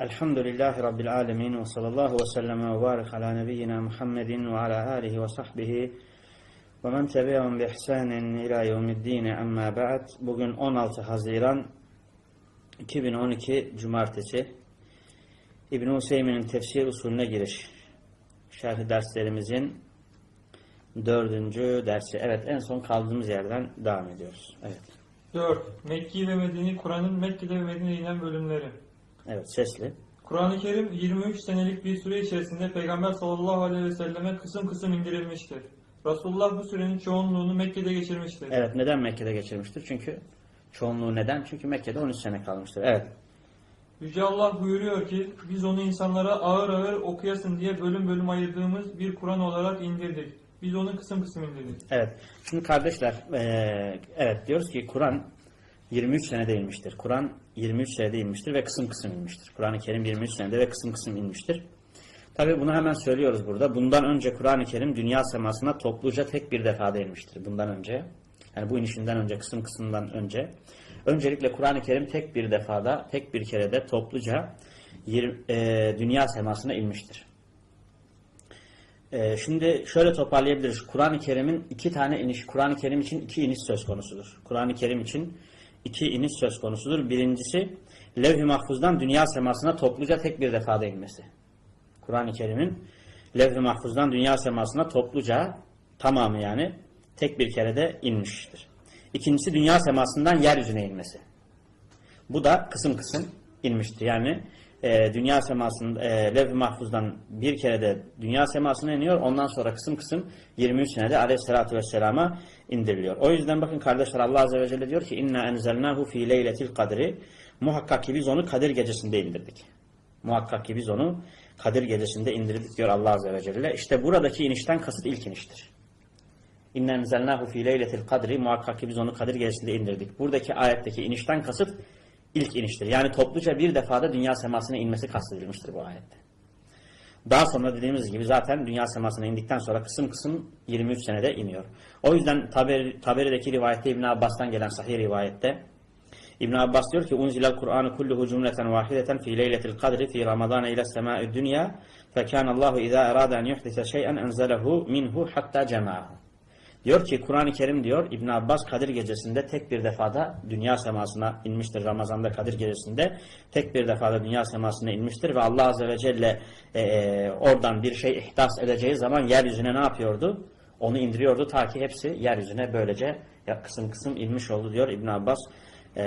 Elhamdülillahi Rabbil alemin ve sallallahu ve sellem ve barik ala nebiyyina Muhammedin ve ala alihi ve sahbihi ve men tebi'un bi ihsanin ila yevmiddin amma ba'd. Bugün 16 Haziran 2012 Cumartesi. İbn-i Hüseyin'in tefsir usulüne giriş. Şerhi derslerimizin dördüncü dersi. Evet en son kaldığımız yerden devam ediyoruz. Evet. 4. Mekki ve Medeni Kur'an'ın Mekke'de ve Medine'de inen bölümleri. Evet sesli. Kur'an-ı Kerim 23 senelik bir süre içerisinde Peygamber sallallahu aleyhi ve selleme kısım kısım indirilmiştir. Resulullah bu sürenin çoğunluğunu Mekke'de geçirmiştir. Evet neden Mekke'de geçirmiştir? Çünkü çoğunluğu neden? Çünkü Mekke'de 13 sene kalmıştır. Evet. Yüce Allah buyuruyor ki biz onu insanlara ağır ağır okuyasın diye bölüm bölüm ayırdığımız bir Kur'an olarak indirdik. Biz onu kısım kısım indirdik. Evet. Şimdi kardeşler, eee, evet diyoruz ki Kur'an 23 senede inmiştir. Kur'an 23 senede inmiştir ve kısım kısım inmiştir. Kur'an-ı Kerim 23 senede ve kısım kısım inmiştir. Tabi bunu hemen söylüyoruz burada. Bundan önce Kur'an-ı Kerim dünya semasına topluca tek bir defada inmiştir. Bundan önce. Yani bu inişinden önce, kısım kısımdan önce. Öncelikle Kur'an-ı Kerim tek bir defada, tek bir kerede topluca eee, dünya semasına inmiştir. Ee, şimdi şöyle toparlayabiliriz. Kur'an-ı Kerim'in iki tane iniş, Kur'an-ı Kerim için iki iniş söz konusudur. Kur'an-ı Kerim için iki iniş söz konusudur. Birincisi levh-i mahfuzdan dünya semasına topluca tek bir defada inmesi. Kur'an-ı Kerim'in levh-i mahfuzdan dünya semasına topluca tamamı yani tek bir kerede inmiştir. İkincisi dünya semasından yeryüzüne inmesi. Bu da kısım kısım inmiştir. Yani e, dünya semasında e, levh-i mahfuzdan bir kere de dünya semasına iniyor. Ondan sonra kısım kısım 23 senede aleyhissalatü vesselama indiriliyor. O yüzden bakın kardeşler Allah Azze ve Celle diyor ki inna enzelnahu fi leyletil kadri muhakkak ki biz onu Kadir gecesinde indirdik. Muhakkak ki biz onu Kadir gecesinde indirdik diyor Allah Azze ve Celle. İşte buradaki inişten kasıt ilk iniştir. İnna enzelnahu fi leyletil kadri muhakkak ki biz onu Kadir gecesinde indirdik. Buradaki ayetteki inişten kasıt ilk iniştir. Yani topluca bir defada dünya semasına inmesi kastedilmiştir bu ayette. Daha sonra dediğimiz gibi zaten dünya semasına indikten sonra kısım kısım 23 senede iniyor. O yüzden Taberi, Taberi'deki rivayette İbn Abbas'tan gelen sahih rivayette İbn Abbas diyor ki unzilel Kur'anu kulluhu cümleten vahideten fi leyletil kadri fi Ramazan ile semai dünya fekâne Allahu izâ erâde en yuhdise şey'en enzelehu minhu hatta cemâhu. Diyor ki Kur'an-ı Kerim diyor İbn Abbas Kadir gecesinde tek bir defada dünya semasına inmiştir. Ramazan'da Kadir gecesinde tek bir defada dünya semasına inmiştir ve Allah Azze ve Celle e, oradan bir şey ihdas edeceği zaman yeryüzüne ne yapıyordu? Onu indiriyordu ta ki hepsi yeryüzüne böylece ya kısım kısım inmiş oldu diyor İbn Abbas e,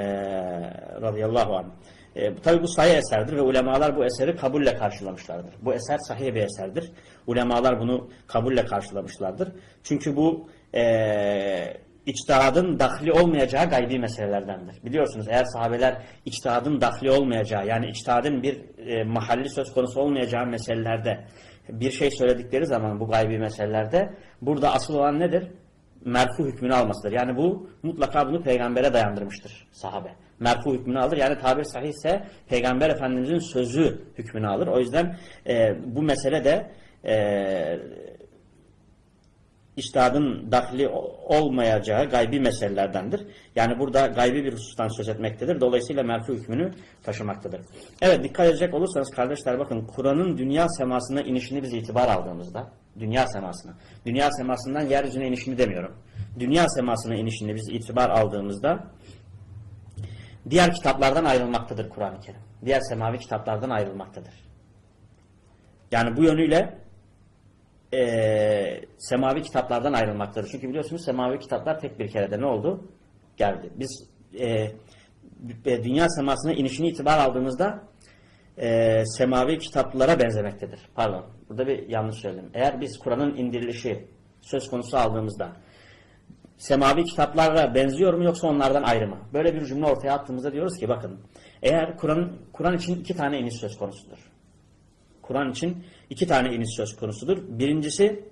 radıyallahu anh. E, Tabi bu sahih eserdir ve ulemalar bu eseri kabulle karşılamışlardır. Bu eser sahih bir eserdir. Ulemalar bunu kabulle karşılamışlardır. Çünkü bu e, içtihadın dahli olmayacağı gaybi meselelerdendir. Biliyorsunuz eğer sahabeler içtihadın dahli olmayacağı yani içtihadın bir e, mahalli söz konusu olmayacağı meselelerde bir şey söyledikleri zaman bu gaybi meselelerde burada asıl olan nedir? Merfu hükmünü almasıdır. Yani bu mutlaka bunu peygambere dayandırmıştır sahabe. Merfu hükmünü alır. Yani tabir sahihse peygamber efendimizin sözü hükmünü alır. O yüzden e, bu mesele de e, iştihadın dahli olmayacağı gaybi meselelerdendir. Yani burada gaybi bir husustan söz etmektedir. Dolayısıyla merfu hükmünü taşımaktadır. Evet dikkat edecek olursanız kardeşler bakın Kur'an'ın dünya semasına inişini biz itibar aldığımızda dünya semasına, dünya semasından yeryüzüne inişini demiyorum. Dünya semasına inişini biz itibar aldığımızda diğer kitaplardan ayrılmaktadır Kur'an-ı Kerim. Diğer semavi kitaplardan ayrılmaktadır. Yani bu yönüyle e, semavi kitaplardan ayrılmaktadır. Çünkü biliyorsunuz semavi kitaplar tek bir kerede ne oldu? Geldi. Biz e, dünya semasına inişini itibar aldığımızda e, semavi kitaplara benzemektedir. Pardon. Burada bir yanlış söyledim. Eğer biz Kur'an'ın indirilişi söz konusu aldığımızda semavi kitaplara benziyor mu yoksa onlardan ayrı mı? Böyle bir cümle ortaya attığımızda diyoruz ki bakın eğer Kur'an Kur'an için iki tane iniş söz konusudur. Kur'an için iki tane iniş söz konusudur. Birincisi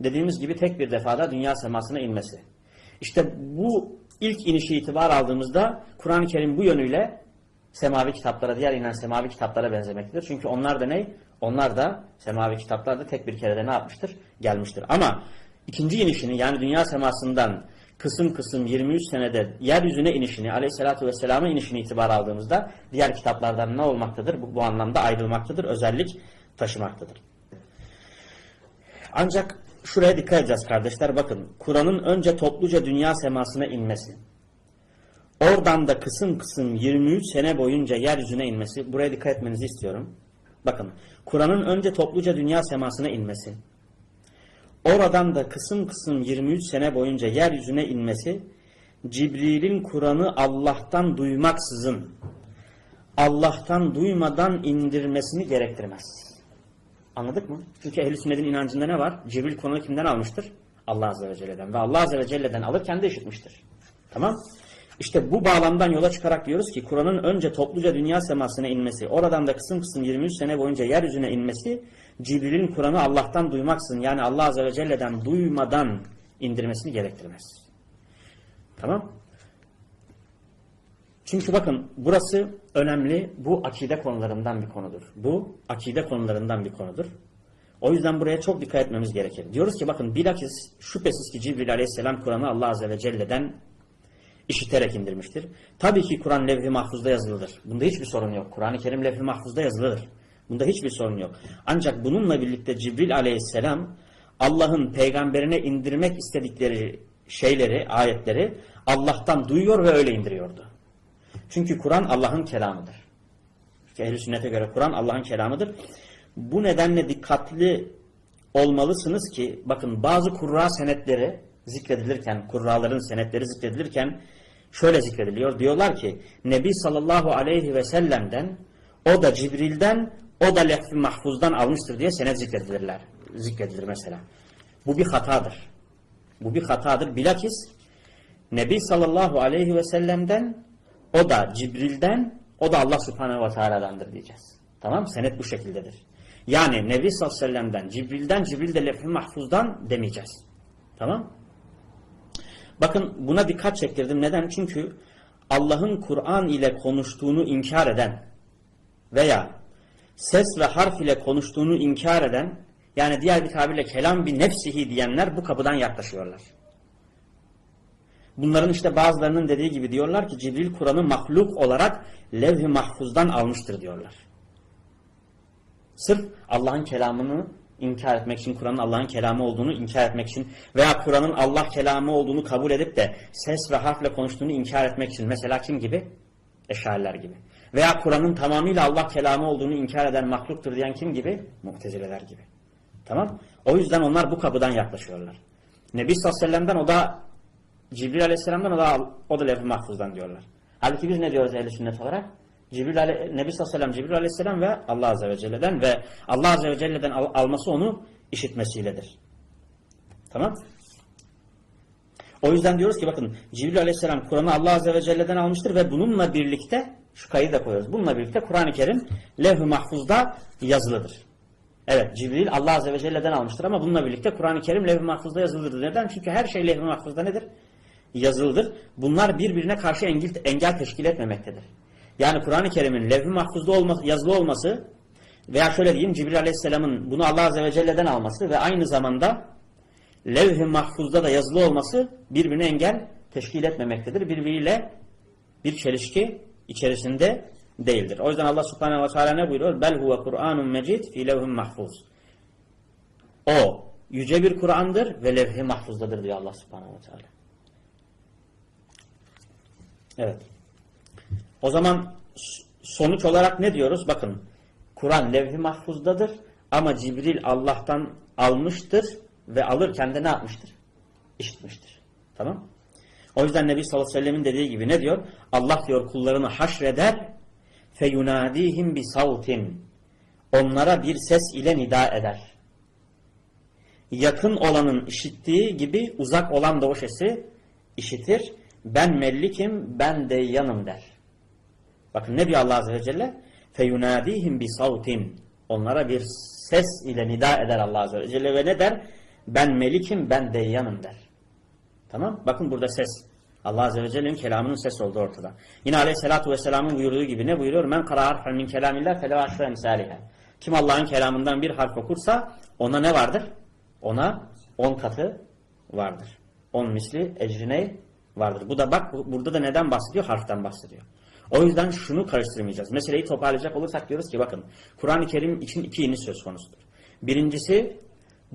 dediğimiz gibi tek bir defada dünya semasına inmesi. İşte bu ilk inişi itibar aldığımızda Kur'an-ı Kerim bu yönüyle semavi kitaplara, diğer inen semavi kitaplara benzemektedir. Çünkü onlar da ne? Onlar da semavi kitaplarda tek bir kerede ne yapmıştır? Gelmiştir. Ama ikinci inişini yani dünya semasından kısım kısım 23 senede yeryüzüne inişini, aleyhissalatü vesselam'a inişini itibar aldığımızda diğer kitaplardan ne olmaktadır? Bu, bu anlamda ayrılmaktadır, özellik taşımaktadır. Ancak şuraya dikkat edeceğiz kardeşler. Bakın Kur'an'ın önce topluca dünya semasına inmesi. Oradan da kısım kısım 23 sene boyunca yeryüzüne inmesi. Buraya dikkat etmenizi istiyorum. Bakın Kur'an'ın önce topluca dünya semasına inmesi. Oradan da kısım kısım 23 sene boyunca yeryüzüne inmesi. Cibril'in Kur'an'ı Allah'tan duymaksızın Allah'tan duymadan indirmesini gerektirmez. Anladık mı? Çünkü ehl-i sünnetin inancında ne var? Cibril Kur'an'ı kimden almıştır? Allah Azze ve Celle'den. Ve Allah Azze ve Celle'den alırken de işitmiştir. Tamam İşte bu bağlamdan yola çıkarak diyoruz ki Kur'an'ın önce topluca dünya semasına inmesi, oradan da kısım kısım 23 sene boyunca yeryüzüne inmesi, Cibril'in Kur'an'ı Allah'tan duymaksın yani Allah Azze ve Celle'den duymadan indirmesini gerektirmez. Tamam Çünkü bakın burası önemli. Bu akide konularından bir konudur. Bu akide konularından bir konudur. O yüzden buraya çok dikkat etmemiz gerekir. Diyoruz ki bakın bilakis şüphesiz ki Cibril Aleyhisselam Kur'an'ı Allah Azze ve Celle'den işiterek indirmiştir. Tabii ki Kur'an levh-i mahfuzda yazılıdır. Bunda hiçbir sorun yok. Kur'an-ı Kerim levh-i mahfuzda yazılıdır. Bunda hiçbir sorun yok. Ancak bununla birlikte Cibril Aleyhisselam Allah'ın peygamberine indirmek istedikleri şeyleri, ayetleri Allah'tan duyuyor ve öyle indiriyordu. Çünkü Kur'an Allah'ın kelamıdır. Ehl-i sünnete göre Kur'an Allah'ın kelamıdır. Bu nedenle dikkatli olmalısınız ki bakın bazı kurra senetleri zikredilirken, kurraların senetleri zikredilirken şöyle zikrediliyor. Diyorlar ki Nebi sallallahu aleyhi ve sellem'den o da Cibril'den o da lehf-i mahfuzdan almıştır diye senet zikredilirler. Zikredilir mesela. Bu bir hatadır. Bu bir hatadır. Bilakis Nebi sallallahu aleyhi ve sellem'den o da Cibril'den o da Allah subhanehu ve teala'dandır diyeceğiz. Tamam Senet bu şekildedir. Yani Nebi sallallahu aleyhi ve sellem'den Cibril'den Cibril de lehf-i mahfuzdan demeyeceğiz. Tamam Bakın buna dikkat çektirdim. Neden? Çünkü Allah'ın Kur'an ile konuştuğunu inkar eden veya ses ve harf ile konuştuğunu inkar eden yani diğer bir tabirle kelam bir nefsihi diyenler bu kapıdan yaklaşıyorlar. Bunların işte bazılarının dediği gibi diyorlar ki Cibril Kur'an'ı mahluk olarak levh-i mahfuzdan almıştır diyorlar. Sırf Allah'ın kelamını inkar etmek için, Kur'an'ın Allah'ın kelamı olduğunu inkar etmek için veya Kur'an'ın Allah kelamı olduğunu kabul edip de ses ve harfle konuştuğunu inkar etmek için. Mesela kim gibi? Eşariler gibi. Veya Kur'an'ın tamamıyla Allah kelamı olduğunu inkar eden mahluktur diyen kim gibi? Muhtezileler gibi. Tamam? O yüzden onlar bu kapıdan yaklaşıyorlar. Nebi sallallahu aleyhi ve sellem'den o da Cibril aleyhisselam'dan o da, o da levh-i mahfuzdan diyorlar. Halbuki biz ne diyoruz ehl sünnet olarak? Cibril Ale Nebi sallallahu aleyhi ve Cibril aleyhisselam ve Allah azze ve celle'den ve Allah azze ve celle'den al alması onu işitmesiyledir. Tamam? O yüzden diyoruz ki bakın Cibril aleyhisselam Kur'an'ı Allah azze ve celle'den almıştır ve bununla birlikte şu kaydı da koyuyoruz. Bununla birlikte Kur'an-ı Kerim levh-i mahfuzda yazılıdır. Evet Cibril Allah azze ve celle'den almıştır ama bununla birlikte Kur'an-ı Kerim levh-i mahfuzda yazılıdır. Neden? Çünkü her şey levh-i mahfuzda nedir? Yazılıdır. Bunlar birbirine karşı engel, engel teşkil etmemektedir. Yani Kur'an-ı Kerim'in levh-i mahfuzda olması, yazılı olması veya şöyle diyeyim Cibril Aleyhisselam'ın bunu Allah Azze ve Celle'den alması ve aynı zamanda levh-i mahfuzda da yazılı olması birbirine engel teşkil etmemektedir. Birbiriyle bir çelişki içerisinde değildir. O yüzden Allah Subhanahu ve Teala ne buyuruyor? Bel huve Kur'anun mecid fi levhin mahfuz. O yüce bir Kur'an'dır ve levh-i mahfuzdadır diyor Allah Subhanahu ve Teala. Evet. O zaman sonuç olarak ne diyoruz? Bakın Kur'an levh-i mahfuzdadır ama Cibril Allah'tan almıştır ve alırken de ne yapmıştır? İşitmiştir. Tamam O yüzden Nebi sallallahu aleyhi ve sellemin dediği gibi ne diyor? Allah diyor kullarını haşreder feyunadihim bi savtin onlara bir ses ile nida eder. Yakın olanın işittiği gibi uzak olan da o sesi işitir. Ben mellikim, ben de yanım der. Bakın ne diyor Allah Azze ve Celle? Bi savtin. Onlara bir ses ile nida eder Allah Azze ve Celle ve ne der? Ben melikim, ben deyyanım der. Tamam? Bakın burada ses. Allah Azze ve Celle'nin kelamının ses oldu ortada. Yine Aleyhisselatü Vesselam'ın buyurduğu gibi ne buyuruyor? Men kara harfen min kelamillah fele aşre emsalihe. Kim Allah'ın kelamından bir harf okursa ona ne vardır? Ona on katı vardır. On misli ecrine vardır. Bu da bak bu- burada da neden bahsediyor? Harften bahsediyor. O yüzden şunu karıştırmayacağız. Meseleyi toparlayacak olursak diyoruz ki bakın Kur'an-ı Kerim için iki iniş söz konusudur. Birincisi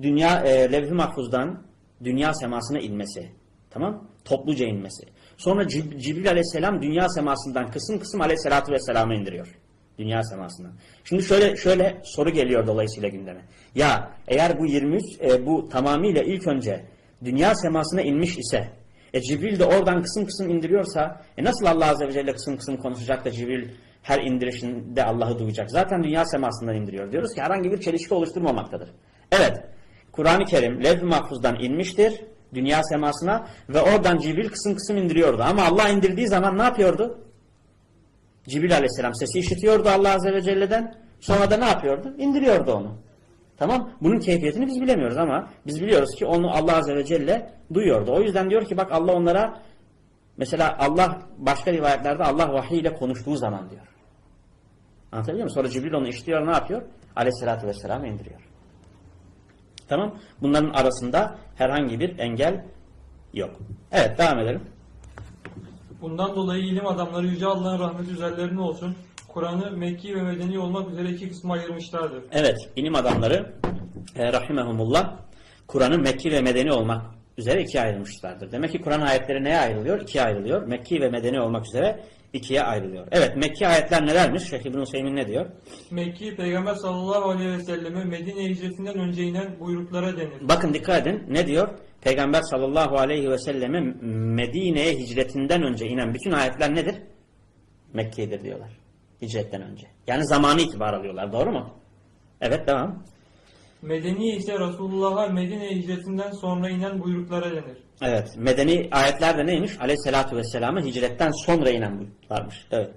dünya e, levh-i mahfuzdan dünya semasına inmesi. Tamam? Topluca inmesi. Sonra Cib- Cibril aleyhisselam dünya semasından kısım kısım aleyhisselatü vesselam'ı indiriyor. Dünya semasına. Şimdi şöyle şöyle soru geliyor dolayısıyla gündeme. Ya eğer bu 23 e, bu tamamıyla ilk önce dünya semasına inmiş ise e Cibril de oradan kısım kısım indiriyorsa e nasıl Allah Azze ve Celle kısım kısım konuşacak da Cibril her indirişinde Allah'ı duyacak? Zaten dünya semasından indiriyor. Diyoruz ki herhangi bir çelişki oluşturmamaktadır. Evet. Kur'an-ı Kerim levh-i mahfuzdan inmiştir dünya semasına ve oradan Cibril kısım kısım indiriyordu. Ama Allah indirdiği zaman ne yapıyordu? Cibril aleyhisselam sesi işitiyordu Allah Azze ve Celle'den. Sonra da ne yapıyordu? İndiriyordu onu. Tamam. Bunun keyfiyetini biz bilemiyoruz ama biz biliyoruz ki onu Allah Azze ve Celle duyuyordu. O yüzden diyor ki bak Allah onlara mesela Allah başka rivayetlerde Allah vahiy ile konuştuğu zaman diyor. Anlatabiliyor muyum? Sonra Cibril onu işitiyor ne yapıyor? Aleyhisselatü Vesselam'ı indiriyor. Tamam. Bunların arasında herhangi bir engel yok. Evet devam edelim. Bundan dolayı ilim adamları Yüce Allah'ın rahmeti üzerlerine olsun. Kur'an'ı Mekki ve Medeni olmak üzere iki kısma ayırmışlardır. Evet, ilim adamları e, rahimehumullah Kur'an'ı Mekki ve Medeni olmak üzere ikiye ayrılmışlardır. Demek ki Kur'an ayetleri neye ayrılıyor? İkiye ayrılıyor. Mekki ve Medeni olmak üzere ikiye ayrılıyor. Evet, Mekki ayetler nelermiş? Şeyh İbn Hüseyin ne diyor? Mekki Peygamber sallallahu aleyhi ve selleme Medine hicretinden önce inen buyruklara denir. Bakın dikkat edin. Ne diyor? Peygamber sallallahu aleyhi ve selleme Medine'ye hicretinden önce inen bütün ayetler nedir? Mekki'dir diyorlar. Hicretten önce. Yani zamanı itibar alıyorlar. Doğru mu? Evet devam. Medeni ise Resulullah'a Medine hicretinden sonra inen buyruklara denir. Evet. Medeni ayetler de neymiş? Aleyhisselatü Vesselam'a hicretten sonra inen buyurlarmış. Evet.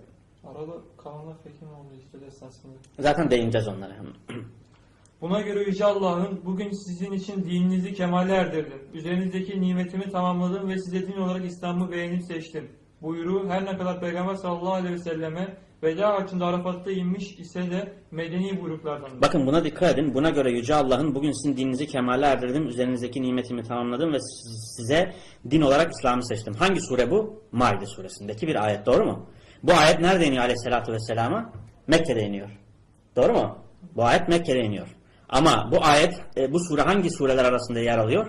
Arada kalanlar fekim oldu işte esasında. Zaten değineceğiz onlara. Buna göre Yüce Allah'ın bugün sizin için dininizi kemale erdirdim. Üzerinizdeki nimetimi tamamladım ve size din olarak İslam'ı beğenip seçtim. Buyruğu her ne kadar Peygamber sallallahu aleyhi ve selleme veda açında Arafat'ta inmiş ise de medeni buyruklardan. Bakın buna dikkat edin. Buna göre Yüce Allah'ın bugün sizin dininizi kemale erdirdim. Üzerinizdeki nimetimi tamamladım ve size din olarak İslam'ı seçtim. Hangi sure bu? Maide suresindeki bir ayet. Doğru mu? Bu ayet nerede iniyor aleyhissalatü vesselama? Mekke'de iniyor. Doğru mu? Bu ayet Mekke'de iniyor. Ama bu ayet, e, bu sure hangi sureler arasında yer alıyor?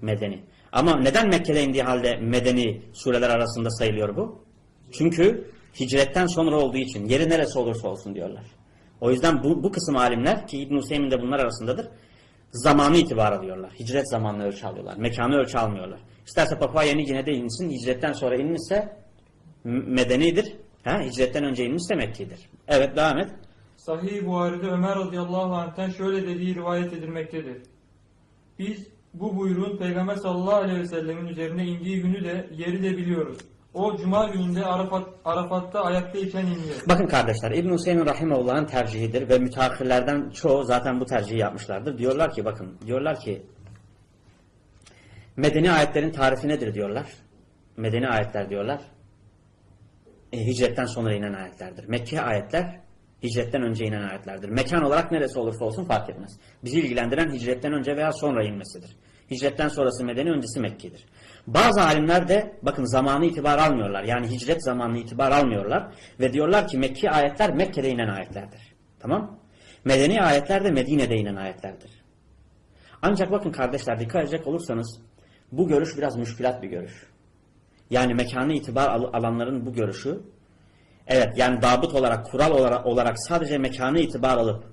Medeni. Ama neden Mekke'de indiği halde medeni sureler arasında sayılıyor bu? Çünkü hicretten sonra olduğu için yeri neresi olursa olsun diyorlar. O yüzden bu, bu kısım alimler ki İbn-i Hüseyin de bunlar arasındadır. Zamanı itibar alıyorlar. Hicret zamanını ölçü alıyorlar. Mekanı ölçü almıyorlar. İsterse Papua Yeni Gine'de insin. Hicretten sonra inmişse medenidir. Ha, hicretten önce inmişse Mekki'dir. Evet devam et. Sahih Buhari'de Ömer radıyallahu anh'ten şöyle dediği rivayet edilmektedir. Biz bu buyruğun Peygamber sallallahu aleyhi ve sellemin üzerine indiği günü de yeri de biliyoruz. O cuma gününde Arafat, Arafat'ta ayaktayken indi. Bakın kardeşler İbn-i Hüseyin Rahimahullah'ın tercihidir ve müteahhirlerden çoğu zaten bu tercihi yapmışlardır. Diyorlar ki bakın diyorlar ki medeni ayetlerin tarifi nedir diyorlar. Medeni ayetler diyorlar. E, hicretten sonra inen ayetlerdir. Mekke ayetler hicretten önce inen ayetlerdir. Mekan olarak neresi olursa olsun fark etmez. Bizi ilgilendiren hicretten önce veya sonra inmesidir. Hicretten sonrası medeni öncesi Mekke'dir. Bazı alimler de bakın zamanı itibar almıyorlar. Yani hicret zamanını itibar almıyorlar. Ve diyorlar ki Mekki ayetler Mekke'de inen ayetlerdir. Tamam? Medeni ayetler de Medine'de inen ayetlerdir. Ancak bakın kardeşler dikkat edecek olursanız bu görüş biraz müşkilat bir görüş. Yani mekanı itibar al- alanların bu görüşü evet yani dabıt olarak kural olarak, olarak sadece mekanı itibar alıp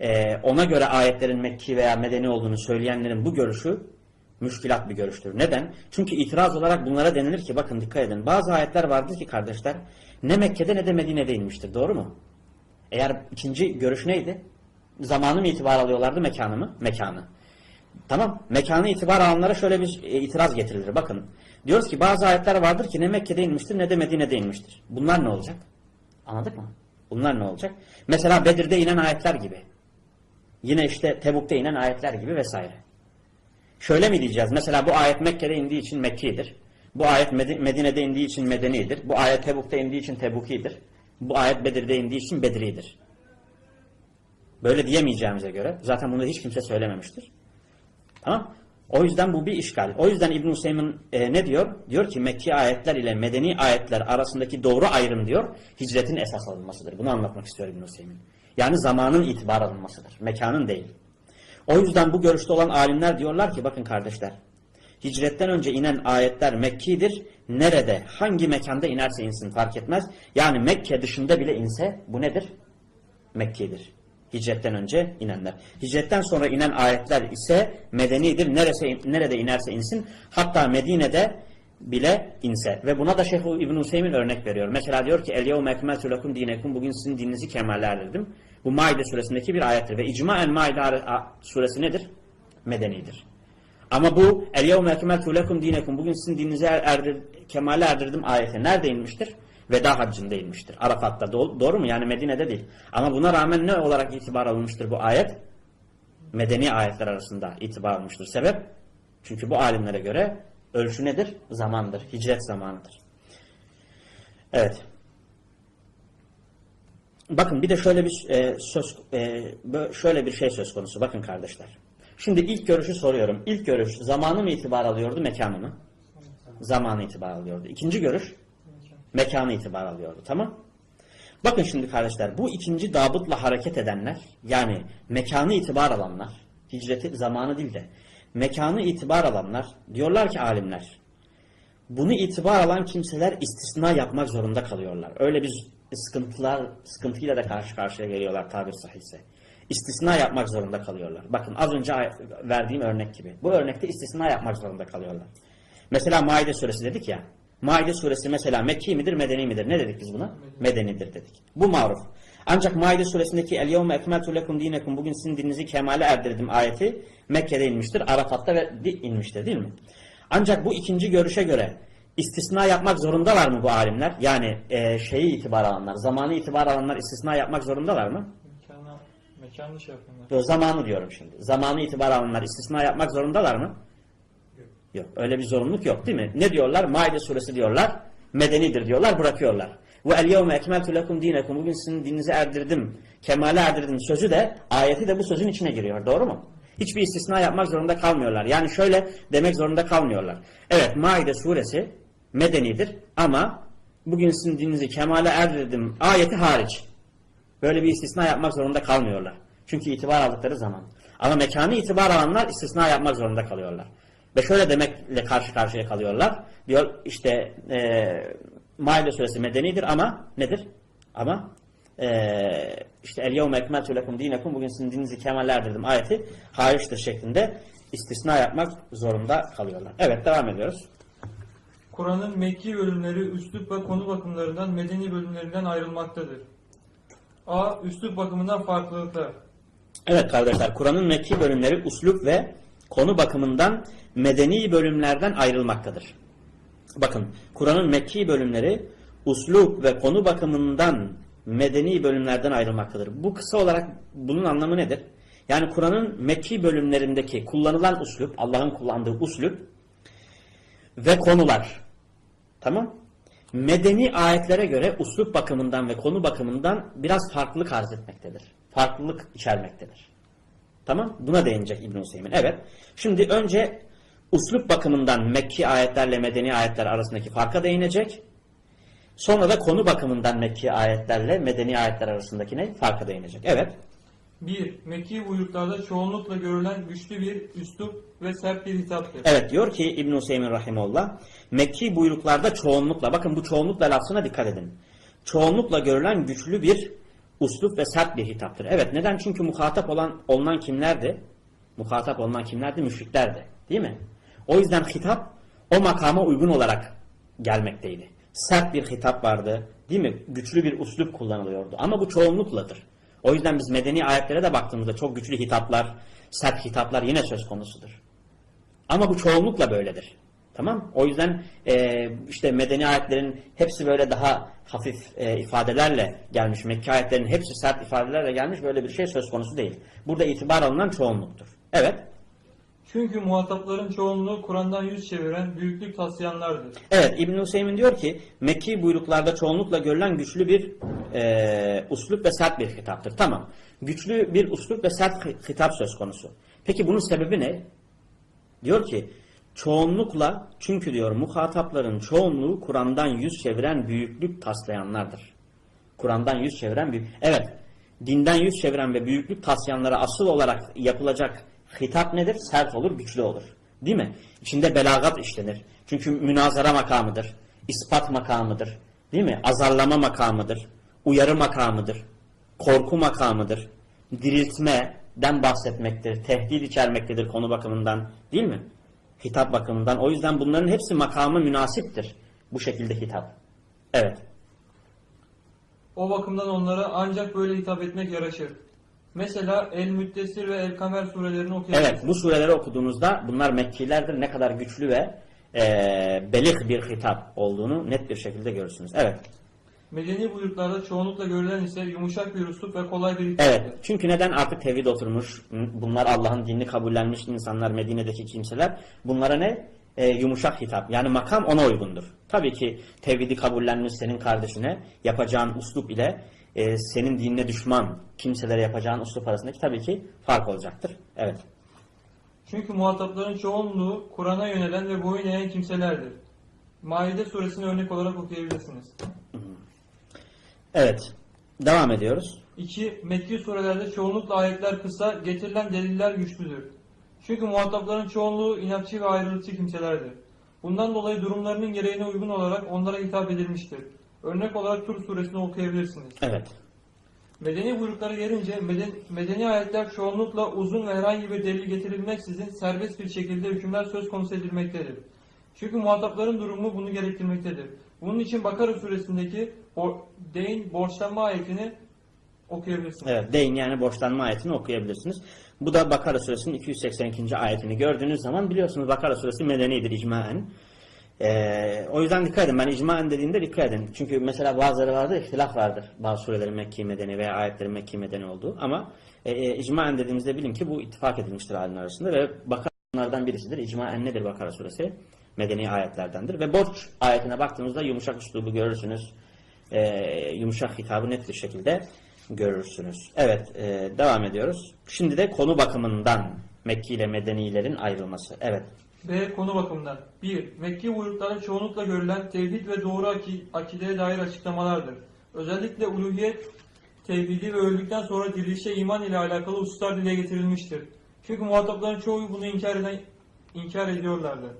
e, ona göre ayetlerin Mekki veya Medeni olduğunu söyleyenlerin bu görüşü müşkilat bir görüştür. Neden? Çünkü itiraz olarak bunlara denilir ki bakın dikkat edin bazı ayetler vardır ki kardeşler ne Mekke'de ne de Medine'de inmiştir. Doğru mu? Eğer ikinci görüş neydi? Zamanı mı itibar alıyorlardı mekanı mı? Mekanı. Tamam. Mekanı itibar alanlara şöyle bir e, itiraz getirilir. Bakın. Diyoruz ki bazı ayetler vardır ki ne Mekke'de inmiştir ne de Medine'de inmiştir. Bunlar ne olacak? Anladık mı? Bunlar ne olacak? Mesela Bedir'de inen ayetler gibi. Yine işte Tebuk'ta inen ayetler gibi vesaire. Şöyle mi diyeceğiz? Mesela bu ayet Mekke'de indiği için Mekki'dir. Bu ayet Medi- Medine'de indiği için Medeni'dir. Bu ayet Tebuk'ta indiği için Tebuki'dir. Bu ayet Bedir'de indiği için Bedri'dir. Böyle diyemeyeceğimize göre zaten bunu hiç kimse söylememiştir. Tamam? O yüzden bu bir işgal. O yüzden İbn Hüseyin e, ne diyor? Diyor ki Mekki ayetler ile medeni ayetler arasındaki doğru ayrım diyor. Hicretin esas alınmasıdır. Bunu anlatmak istiyor İbn Hüseyin. Yani zamanın itibar alınmasıdır. Mekanın değil. O yüzden bu görüşte olan alimler diyorlar ki bakın kardeşler. Hicretten önce inen ayetler Mekki'dir. Nerede, hangi mekanda inerse insin fark etmez. Yani Mekke dışında bile inse bu nedir? Mekke'dir. Hicretten önce inenler. Hicretten sonra inen ayetler ise medenidir. Nerese, nerede inerse insin. Hatta Medine'de bile inse. Ve buna da Şeyh İbn Hüseyin örnek veriyor. Mesela diyor ki El yevme ekmeltu lekum dinekum bugün sizin dininizi kemallerdirdim. Bu Maide suresindeki bir ayettir. Ve icmaen Maide suresi nedir? Medenidir. Ama bu El yevme ekmeltu lekum dinekum bugün sizin dininizi er, erdir, kemale erdirdim ayeti nerede inmiştir? Veda haccında inmiştir. Arafat'ta. Do doğru mu? Yani Medine'de değil. Ama buna rağmen ne olarak itibar alınmıştır bu ayet? Medeni ayetler arasında itibar alınmıştır. Sebep? Çünkü bu alimlere göre ölçü nedir? Zamandır. Hicret zamanıdır. Evet. Bakın bir de şöyle bir e, söz e, şöyle bir şey söz konusu. Bakın kardeşler. Şimdi ilk görüşü soruyorum. İlk görüş zamanı mı itibar alıyordu, mekanı mı? Zamanı itibar alıyordu. İkinci görüş mekanı itibar alıyordu. Tamam? Bakın şimdi kardeşler bu ikinci dabıtla hareket edenler yani mekanı itibar alanlar hicreti zamanı değil de mekanı itibar alanlar diyorlar ki alimler bunu itibar alan kimseler istisna yapmak zorunda kalıyorlar. Öyle bir sıkıntılar sıkıntıyla da karşı karşıya geliyorlar tabir sahilse. İstisna yapmak zorunda kalıyorlar. Bakın az önce verdiğim örnek gibi. Bu örnekte istisna yapmak zorunda kalıyorlar. Mesela Maide suresi dedik ya. Maide suresi mesela Mekki midir, Medeni midir? Ne dedik biz buna? Medenidir dedik. Bu maruf. Ancak Maide suresindeki El yevme ekmeltu lekum dinekum bugün sizin dininizi kemale erdirdim ayeti Mekke'de inmiştir. Arafat'ta ve inmiştir değil mi? Ancak bu ikinci görüşe göre istisna yapmak zorundalar mı bu alimler? Yani e, şeyi itibar alanlar, zamanı itibar alanlar istisna yapmak zorundalar mı? Mekanı şey yapıyorlar. Zamanı diyorum şimdi. Zamanı itibar alanlar istisna yapmak zorundalar mı? Yok. Öyle bir zorunluluk yok değil mi? Ne diyorlar? Maide suresi diyorlar. Medenidir diyorlar. Bırakıyorlar. Ve el yevme ekmeltu lekum dinekum. Bugün sizin dininizi erdirdim. Kemale erdirdim sözü de ayeti de bu sözün içine giriyor. Doğru mu? Hiçbir istisna yapmak zorunda kalmıyorlar. Yani şöyle demek zorunda kalmıyorlar. Evet Maide suresi medenidir ama bugün sizin dininizi kemale erdirdim ayeti hariç. Böyle bir istisna yapmak zorunda kalmıyorlar. Çünkü itibar aldıkları zaman. Ama mekanı itibar alanlar istisna yapmak zorunda kalıyorlar. Ve şöyle demekle karşı karşıya kalıyorlar. Diyor işte e, Maide suresi medenidir ama nedir? Ama e, işte el yevme ekmeltu lekum dinekum bugün sizin dininizi kemallerdirdim ayeti hariçtir şeklinde istisna yapmak zorunda kalıyorlar. Evet devam ediyoruz. Kur'an'ın Mekki bölümleri üslup ve konu bakımlarından medeni bölümlerinden ayrılmaktadır. A. Üslup bakımından farklılıklar. Evet kardeşler Kur'an'ın Mekki bölümleri üslup ve konu bakımından medeni bölümlerden ayrılmaktadır. Bakın Kur'an'ın Mekki bölümleri uslub ve konu bakımından medeni bölümlerden ayrılmaktadır. Bu kısa olarak bunun anlamı nedir? Yani Kur'an'ın Mekki bölümlerindeki kullanılan uslup, Allah'ın kullandığı uslup ve konular. Tamam? Medeni ayetlere göre uslup bakımından ve konu bakımından biraz farklılık arz etmektedir. Farklılık içermektedir. Tamam? Buna değinecek İbn Hüseyin. Evet. Şimdi önce uslup bakımından Mekki ayetlerle Medeni ayetler arasındaki farka değinecek. Sonra da konu bakımından Mekki ayetlerle Medeni ayetler arasındaki ne? Farka değinecek. Evet. 1. Mekki buyruklarda çoğunlukla görülen güçlü bir üslup ve sert bir hitaptır. Evet diyor ki İbn Hüseyin rahimullah Mekki buyruklarda çoğunlukla bakın bu çoğunlukla lafzına dikkat edin. Çoğunlukla görülen güçlü bir uslup ve sert bir hitaptır. Evet neden? Çünkü muhatap olan olunan kimlerdi? Muhatap olunan kimlerdi? Müşriklerdi. Değil mi? O yüzden hitap o makama uygun olarak gelmekteydi. Sert bir hitap vardı. Değil mi? Güçlü bir uslup kullanılıyordu. Ama bu çoğunlukladır. O yüzden biz medeni ayetlere de baktığımızda çok güçlü hitaplar, sert hitaplar yine söz konusudur. Ama bu çoğunlukla böyledir. Tamam? O yüzden e, işte medeni ayetlerin hepsi böyle daha hafif e, ifadelerle gelmiş. Mekke ayetlerin hepsi sert ifadelerle gelmiş. Böyle bir şey söz konusu değil. Burada itibar alınan çoğunluktur. Evet. Çünkü muhatapların çoğunluğu Kur'an'dan yüz çeviren, büyüklük taslayanlardır. Evet İbn Hüseyin diyor ki Mekki buyruklarda çoğunlukla görülen güçlü bir e, uslup ve sert bir hitaptır. Tamam. Güçlü bir uslup ve sert hitap söz konusu. Peki bunun sebebi ne? Diyor ki çoğunlukla çünkü diyor muhatapların çoğunluğu Kur'an'dan yüz çeviren büyüklük taslayanlardır. Kur'an'dan yüz çeviren büyük. Evet. Dinden yüz çeviren ve büyüklük taslayanlara asıl olarak yapılacak hitap nedir? Sert olur, güçlü olur. Değil mi? İçinde belagat işlenir. Çünkü münazara makamıdır. ispat makamıdır. Değil mi? Azarlama makamıdır. Uyarı makamıdır. Korku makamıdır. Diriltmeden bahsetmektir. Tehdit içermektedir konu bakımından. Değil mi? Hitap bakımından. O yüzden bunların hepsi makamı münasiptir. Bu şekilde hitap. Evet. O bakımdan onlara ancak böyle hitap etmek yaraşır. Mesela El Müddessir ve El Kamer surelerini okuyabilirsiniz. Evet bu sureleri okuduğunuzda bunlar Mekkilerdir. Ne kadar güçlü ve e, belih bir hitap olduğunu net bir şekilde görürsünüz. Evet. Medeni buyuruklarda çoğunlukla görülen ise yumuşak bir üslup ve kolay bir hitaptır. Evet. Çünkü neden artık tevhid oturmuş? Bunlar Allah'ın dinini kabullenmiş insanlar, Medine'deki kimseler. Bunlara ne? E, yumuşak hitap. Yani makam ona uygundur. Tabii ki tevhidi kabullenmiş senin kardeşine yapacağın uslup ile e, senin dinine düşman kimselere yapacağın uslup arasındaki tabii ki fark olacaktır. Evet. Çünkü muhatapların çoğunluğu Kur'an'a yönelen ve boyun eğen kimselerdir. Maide suresini örnek olarak okuyabilirsiniz. Evet. Devam ediyoruz. 2. Mekki surelerde çoğunlukla ayetler kısa, getirilen deliller güçlüdür. Çünkü muhatapların çoğunluğu inatçı ve ayrılıkçı kimselerdir. Bundan dolayı durumlarının gereğine uygun olarak onlara hitap edilmiştir. Örnek olarak Tur suresini okuyabilirsiniz. Evet. Medeni buyruklara gelince meden, medeni ayetler çoğunlukla uzun ve herhangi bir delil getirilmeksizin serbest bir şekilde hükümler söz konusu edilmektedir. Çünkü muhatapların durumu bunu gerektirmektedir. Bunun için Bakara suresindeki o deyin borçlanma ayetini okuyabilirsiniz. Evet, deyin yani borçlanma ayetini okuyabilirsiniz. Bu da Bakara suresinin 282. ayetini gördüğünüz zaman biliyorsunuz Bakara suresi medenidir icmaen. Ee, o yüzden dikkat edin. Ben icmaen dediğimde dikkat edin. Çünkü mesela bazıları vardır, ihtilaf vardır. Bazı surelerin Mekki medeni veya ayetlerin Mekki medeni olduğu. Ama e, e, icmaen dediğimizde bilin ki bu ittifak edilmiştir alimler arasında ve Bakara'lardan birisidir. İcmaen nedir Bakara suresi? Medeni ayetlerdendir. Ve borç ayetine baktığımızda yumuşak üslubu görürsünüz. Ee, yumuşak hitabı net bir şekilde görürsünüz. Evet, e, devam ediyoruz. Şimdi de konu bakımından Mekki ile Medenilerin ayrılması. Evet. B. Konu bakımından 1. Mekki buyruklarda çoğunlukla görülen tevhid ve doğru aki- akideye dair açıklamalardır. Özellikle uluhiyet, tevhidi ve öldükten sonra dirilişe iman ile alakalı hususlar dile getirilmiştir. Çünkü muhatapların çoğu bunu inkar eden inkar ediyorlardı.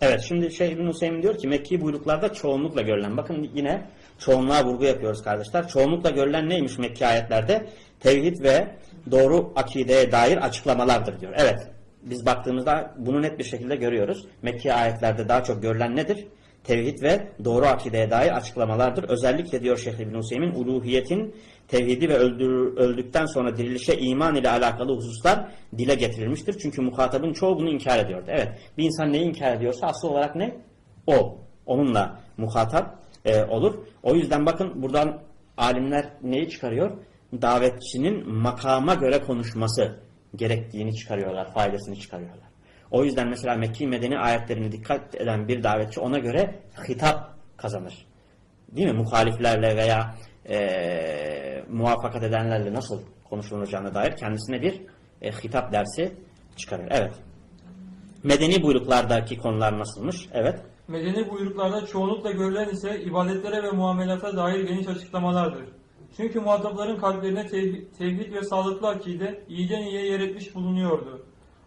Evet, şimdi Şeyh İbn Hüseyin diyor ki Mekki buyruklarda çoğunlukla görülen. Bakın yine çoğunluğa vurgu yapıyoruz kardeşler. Çoğunlukla görülen neymiş Mekki ayetlerde? Tevhid ve doğru akideye dair açıklamalardır diyor. Evet. Biz baktığımızda bunu net bir şekilde görüyoruz. Mekki ayetlerde daha çok görülen nedir? Tevhid ve doğru akideye dair açıklamalardır. Özellikle diyor Şeyh İbn Hüseyin uluhiyetin tevhidi ve öldür, öldükten sonra dirilişe iman ile alakalı hususlar dile getirilmiştir. Çünkü muhatabın çoğu bunu inkar ediyordu. Evet bir insan neyi inkar ediyorsa asıl olarak ne? O. Onunla muhatap e, olur. O yüzden bakın buradan alimler neyi çıkarıyor? Davetçinin makama göre konuşması gerektiğini çıkarıyorlar, faydasını çıkarıyorlar. O yüzden mesela Mekki Medeni ayetlerini dikkat eden bir davetçi ona göre hitap kazanır. Değil mi? Muhaliflerle veya e, muvaffakat edenlerle nasıl konuşulacağına dair kendisine bir e, hitap dersi çıkarır. Evet. Medeni buyruklardaki konular nasılmış? Evet. Medeni buyruklarda çoğunlukla görülen ise ibadetlere ve muamelata dair geniş açıklamalardır. Çünkü muhatapların kalplerine tev- tevhid ve sağlıklı akide iyiden iyiye yer etmiş bulunuyordu.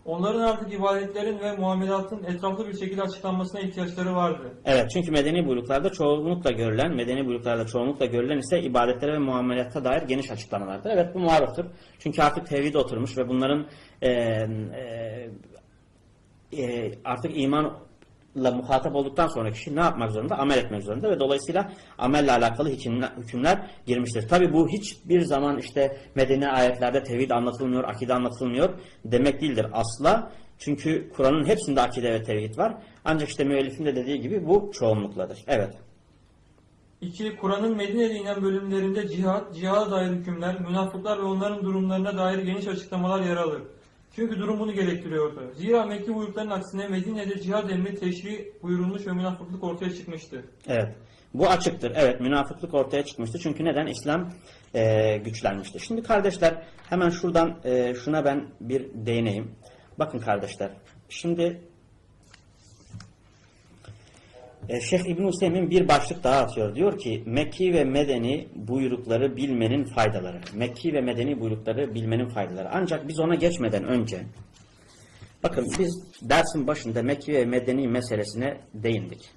Onların artık ibadetlerin ve muamelatın etraflı bir şekilde açıklanmasına ihtiyaçları vardı. Evet çünkü medeni buyruklarda çoğunlukla görülen, medeni buyruklarda çoğunlukla görülen ise ibadetlere ve muamelata dair geniş açıklamalardır. Evet bu maruftur. Çünkü artık tevhid oturmuş ve bunların e, e, artık imanla muhatap olduktan sonra kişi ne yapmak zorunda? Amel etmek zorunda ve dolayısıyla amelle alakalı hükümler, hükümler girmiştir. Tabi bu hiçbir zaman işte medeni ayetlerde tevhid anlatılmıyor, akide anlatılmıyor demek değildir asla. Çünkü Kur'an'ın hepsinde akide ve tevhid var. Ancak işte müellifin de dediği gibi bu çoğunlukladır. Evet. 2. Kur'an'ın Medine'de inen bölümlerinde cihat, cihada dair hükümler, münafıklar ve onların durumlarına dair geniş açıklamalar yer alır. Çünkü durum bunu gerektiriyordu. Zira Mekki buyrukların aksine Medine'de cihad emri teşri buyurulmuş ve münafıklık ortaya çıkmıştı. Evet. Bu açıktır. Evet münafıklık ortaya çıkmıştı. Çünkü neden? İslam e, güçlenmişti. Şimdi kardeşler hemen şuradan e, şuna ben bir değineyim. Bakın kardeşler. Şimdi Şeyh İbn Hüseyin bir başlık daha atıyor. Diyor ki Mekki ve Medeni buyrukları bilmenin faydaları. Mekki ve Medeni buyrukları bilmenin faydaları. Ancak biz ona geçmeden önce bakın biz dersin başında Mekki ve Medeni meselesine değindik.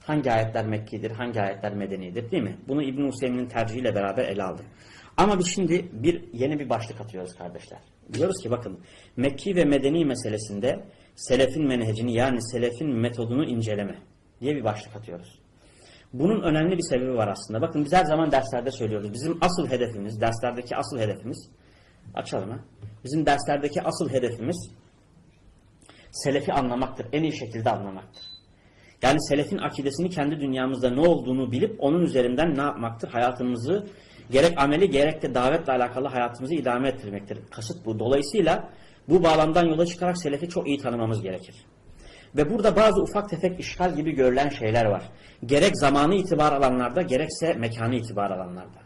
Hangi ayetler Mekki'dir, hangi ayetler Medeni'dir değil mi? Bunu İbn Hüseyin'in tercihiyle beraber ele aldık. Ama biz şimdi bir yeni bir başlık atıyoruz kardeşler. Diyoruz ki bakın Mekki ve Medeni meselesinde selefin menhecini yani selefin metodunu inceleme diye bir başlık atıyoruz. Bunun önemli bir sebebi var aslında. Bakın biz her zaman derslerde söylüyoruz. Bizim asıl hedefimiz, derslerdeki asıl hedefimiz açalım ha. Bizim derslerdeki asıl hedefimiz selefi anlamaktır. En iyi şekilde anlamaktır. Yani selefin akidesini kendi dünyamızda ne olduğunu bilip onun üzerinden ne yapmaktır? Hayatımızı gerek ameli gerek de davetle alakalı hayatımızı idame ettirmektir. Kasıt bu. Dolayısıyla bu bağlamdan yola çıkarak selefi çok iyi tanımamız gerekir. Ve burada bazı ufak tefek işgal gibi görülen şeyler var. Gerek zamanı itibar alanlarda gerekse mekanı itibar alanlarda.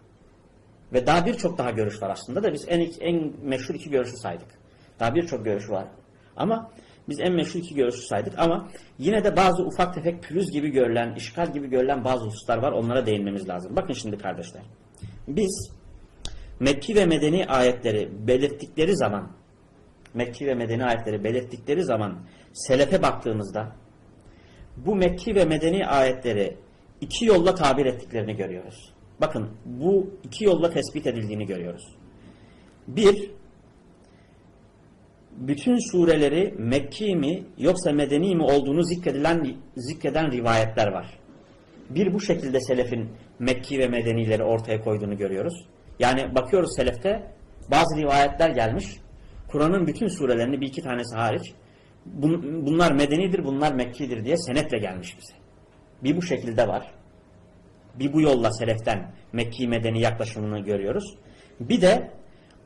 Ve daha birçok daha görüş var aslında da biz en, en meşhur iki görüşü saydık. Daha birçok görüş var. Ama biz en meşhur iki görüşü saydık ama yine de bazı ufak tefek pürüz gibi görülen, işgal gibi görülen bazı hususlar var. Onlara değinmemiz lazım. Bakın şimdi kardeşler. Biz Mekki ve Medeni ayetleri belirttikleri zaman Mekki ve Medeni ayetleri belirttikleri zaman selefe baktığımızda bu Mekki ve Medeni ayetleri iki yolla tabir ettiklerini görüyoruz. Bakın bu iki yolla tespit edildiğini görüyoruz. Bir, bütün sureleri Mekki mi yoksa Medeni mi olduğunu zikredilen, zikreden rivayetler var. Bir bu şekilde selefin Mekki ve Medenileri ortaya koyduğunu görüyoruz. Yani bakıyoruz selefte bazı rivayetler gelmiş. Kur'an'ın bütün surelerini bir iki tanesi hariç bunlar medenidir, bunlar Mekki'dir diye senetle gelmiş bize. Bir bu şekilde var. Bir bu yolla seleften Mekki medeni yaklaşımını görüyoruz. Bir de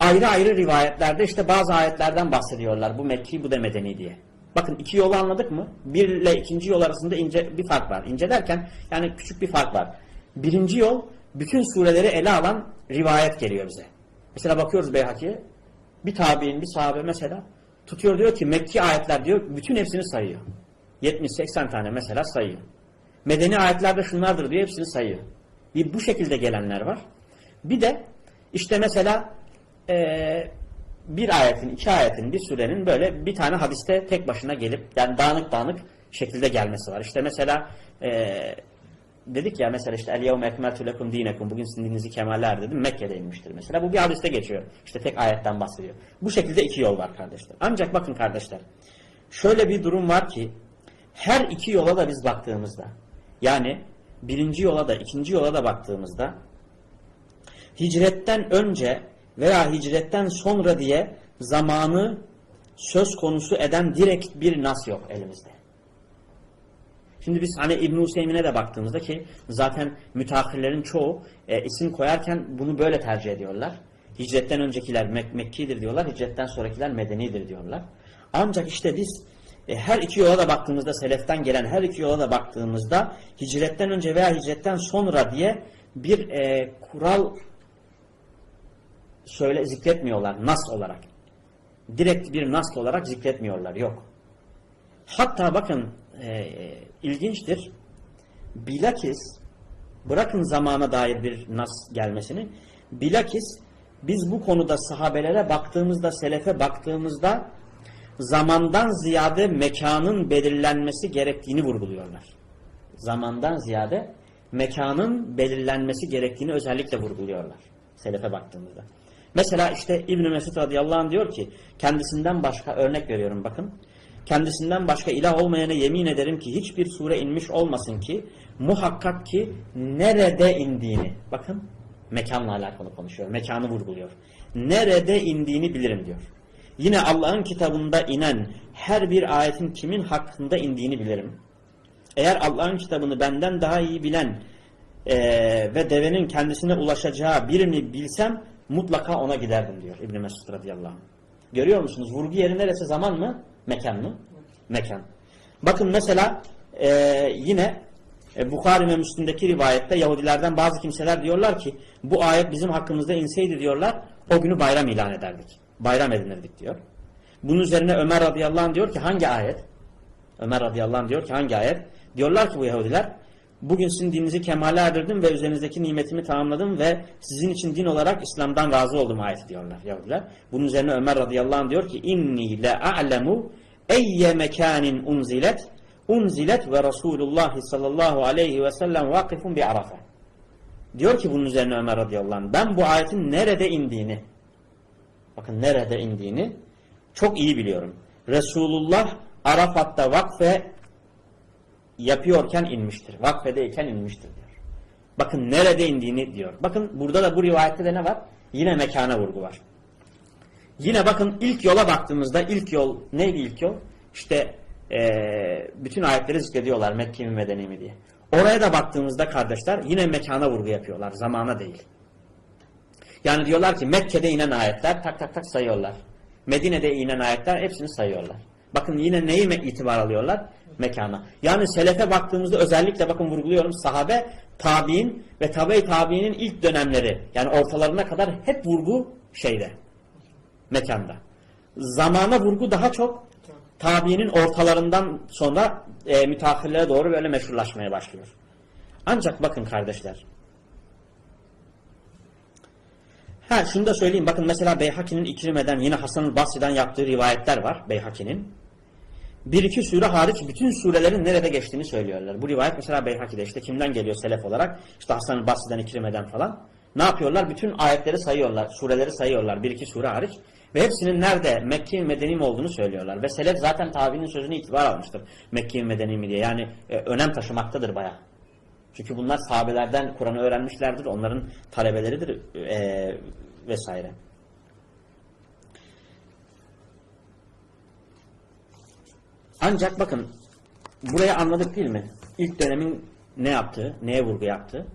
ayrı ayrı rivayetlerde işte bazı ayetlerden bahsediyorlar. Bu Mekki, bu da medeni diye. Bakın iki yolu anladık mı? Bir ile ikinci yol arasında ince bir fark var. İnce derken yani küçük bir fark var. Birinci yol bütün sureleri ele alan rivayet geliyor bize. Mesela bakıyoruz Beyhaki'ye. Bir tabi'in, bir sahabe mesela tutuyor diyor ki Mekki ayetler diyor bütün hepsini sayıyor. 70-80 tane mesela sayıyor. Medeni ayetlerde şunlardır diyor hepsini sayıyor. Bir bu şekilde gelenler var. Bir de işte mesela ee, bir ayetin, iki ayetin, bir surenin böyle bir tane hadiste tek başına gelip yani dağınık dağınık şekilde gelmesi var. İşte mesela ee, dedik ya mesela işte el yevme ekmeltu lekum dinekum bugün sizin dininizi kemaller dedim Mekke'de inmiştir mesela. Bu bir hadiste geçiyor. İşte tek ayetten bahsediyor. Bu şekilde iki yol var kardeşler. Ancak bakın kardeşler şöyle bir durum var ki her iki yola da biz baktığımızda yani birinci yola da ikinci yola da baktığımızda hicretten önce veya hicretten sonra diye zamanı söz konusu eden direkt bir nas yok elimizde. Şimdi biz hani İbn Hüseyin'e de baktığımızda ki zaten müteahhirlerin çoğu e, isim koyarken bunu böyle tercih ediyorlar. Hicretten öncekiler Mek Mekki'dir diyorlar, hicretten sonrakiler Medeni'dir diyorlar. Ancak işte biz e, her iki yola da baktığımızda, seleften gelen her iki yola da baktığımızda hicretten önce veya hicretten sonra diye bir e, kural söyle zikretmiyorlar nas olarak. Direkt bir nas olarak zikretmiyorlar. Yok. Hatta bakın e, ilginçtir. Bilakis bırakın zamana dair bir nas gelmesini. Bilakis biz bu konuda sahabelere baktığımızda, selefe baktığımızda zamandan ziyade mekanın belirlenmesi gerektiğini vurguluyorlar. Zamandan ziyade mekanın belirlenmesi gerektiğini özellikle vurguluyorlar. Selefe baktığımızda. Mesela işte İbn Mesud radıyallahu anh diyor ki kendisinden başka örnek veriyorum bakın. Kendisinden başka ilah olmayana yemin ederim ki hiçbir sure inmiş olmasın ki muhakkak ki nerede indiğini bakın mekanla alakalı konuşuyor. Mekanı vurguluyor. Nerede indiğini bilirim diyor. Yine Allah'ın kitabında inen her bir ayetin kimin hakkında indiğini bilirim. Eğer Allah'ın kitabını benden daha iyi bilen e, ve devenin kendisine ulaşacağı birini bilsem mutlaka ona giderdim diyor İbn Mesud radıyallahu anh. Görüyor musunuz? Vurgu yeri neresi? Zaman mı? Mekan mı? Mekan. Bakın mesela e, yine e, Bukhari ve Müslim'deki rivayette Yahudilerden bazı kimseler diyorlar ki bu ayet bizim hakkımızda inseydi diyorlar o günü bayram ilan ederdik. Bayram edinirdik diyor. Bunun üzerine Ömer radıyallahu anh diyor ki hangi ayet? Ömer radıyallahu anh diyor ki hangi ayet? Diyorlar ki bu Yahudiler bugün sizin dininizi kemale erdirdim ve üzerinizdeki nimetimi tamamladım ve sizin için din olarak İslam'dan razı oldum ayeti diyorlar Yahudiler. Bunun üzerine Ömer radıyallahu anh diyor ki inni le a'lemu eyye mekanin unzilet unzilet ve Resulullah sallallahu aleyhi ve sellem vakifun bi arafa. Diyor ki bunun üzerine Ömer radıyallahu anh ben bu ayetin nerede indiğini bakın nerede indiğini çok iyi biliyorum. Resulullah Arafat'ta vakfe yapıyorken inmiştir. Vakfedeyken inmiştir diyor. Bakın nerede indiğini diyor. Bakın burada da bu rivayette de ne var? Yine mekana vurgu var. Yine bakın ilk yola baktığımızda ilk yol neydi ilk yol? İşte ee, bütün ayetleri zikrediyorlar Mekke mi Medeni mi diye. Oraya da baktığımızda kardeşler yine mekana vurgu yapıyorlar. Zamana değil. Yani diyorlar ki Mekke'de inen ayetler tak tak tak sayıyorlar. Medine'de inen ayetler hepsini sayıyorlar. Bakın yine neyi itibar alıyorlar? Mekana. Yani selefe baktığımızda özellikle bakın vurguluyorum sahabe, tabi'in ve tabi tabi'inin ilk dönemleri yani ortalarına kadar hep vurgu şeyde mekanda. Zamana vurgu daha çok tabiinin ortalarından sonra e, müteahhirlere doğru böyle meşhurlaşmaya başlıyor. Ancak bakın kardeşler. Ha şunu da söyleyeyim. Bakın mesela Beyhaki'nin İkrime'den yine Hasan-ı Basri'den yaptığı rivayetler var Beyhaki'nin. Bir iki sure hariç bütün surelerin nerede geçtiğini söylüyorlar. Bu rivayet mesela Beyhaki'de işte kimden geliyor selef olarak? İşte Hasan-ı Basri'den İkrime'den falan. Ne yapıyorlar? Bütün ayetleri sayıyorlar. Sureleri sayıyorlar. Bir iki sure hariç. Ve hepsinin nerede Mekke Medeni mi olduğunu söylüyorlar. Ve selef zaten tabinin sözünü itibar almıştır. Mekke Medeni mi diye. Yani e, önem taşımaktadır bayağı. Çünkü bunlar sahabelerden Kur'an'ı öğrenmişlerdir. Onların talebeleridir e, vesaire. Ancak bakın buraya anladık değil mi? İlk dönemin ne yaptığı, neye vurgu yaptığı,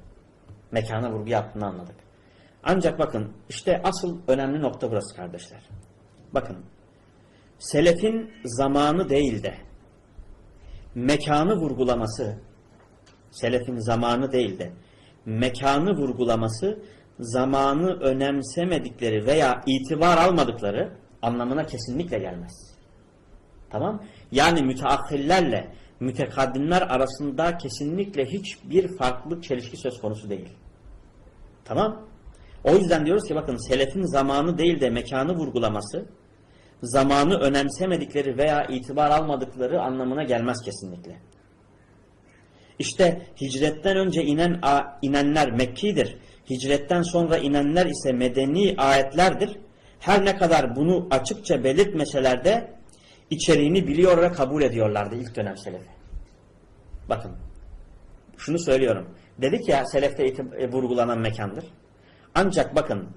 mekana vurgu yaptığını anladık. Ancak bakın işte asıl önemli nokta burası kardeşler. Bakın selefin zamanı değil de mekanı vurgulaması selefin zamanı değil de mekanı vurgulaması zamanı önemsemedikleri veya itibar almadıkları anlamına kesinlikle gelmez. Tamam? Yani müteahhillerle mütekaddimler arasında kesinlikle hiçbir farklılık çelişki söz konusu değil. Tamam? O yüzden diyoruz ki bakın selefin zamanı değil de mekanı vurgulaması zamanı önemsemedikleri veya itibar almadıkları anlamına gelmez kesinlikle. İşte hicretten önce inen inenler Mekki'dir. Hicretten sonra inenler ise medeni ayetlerdir. Her ne kadar bunu açıkça belirtmeseler de içeriğini biliyor ve kabul ediyorlardı ilk dönem selefi. Bakın şunu söylüyorum. Dedik ya selefte e, vurgulanan mekandır. Ancak bakın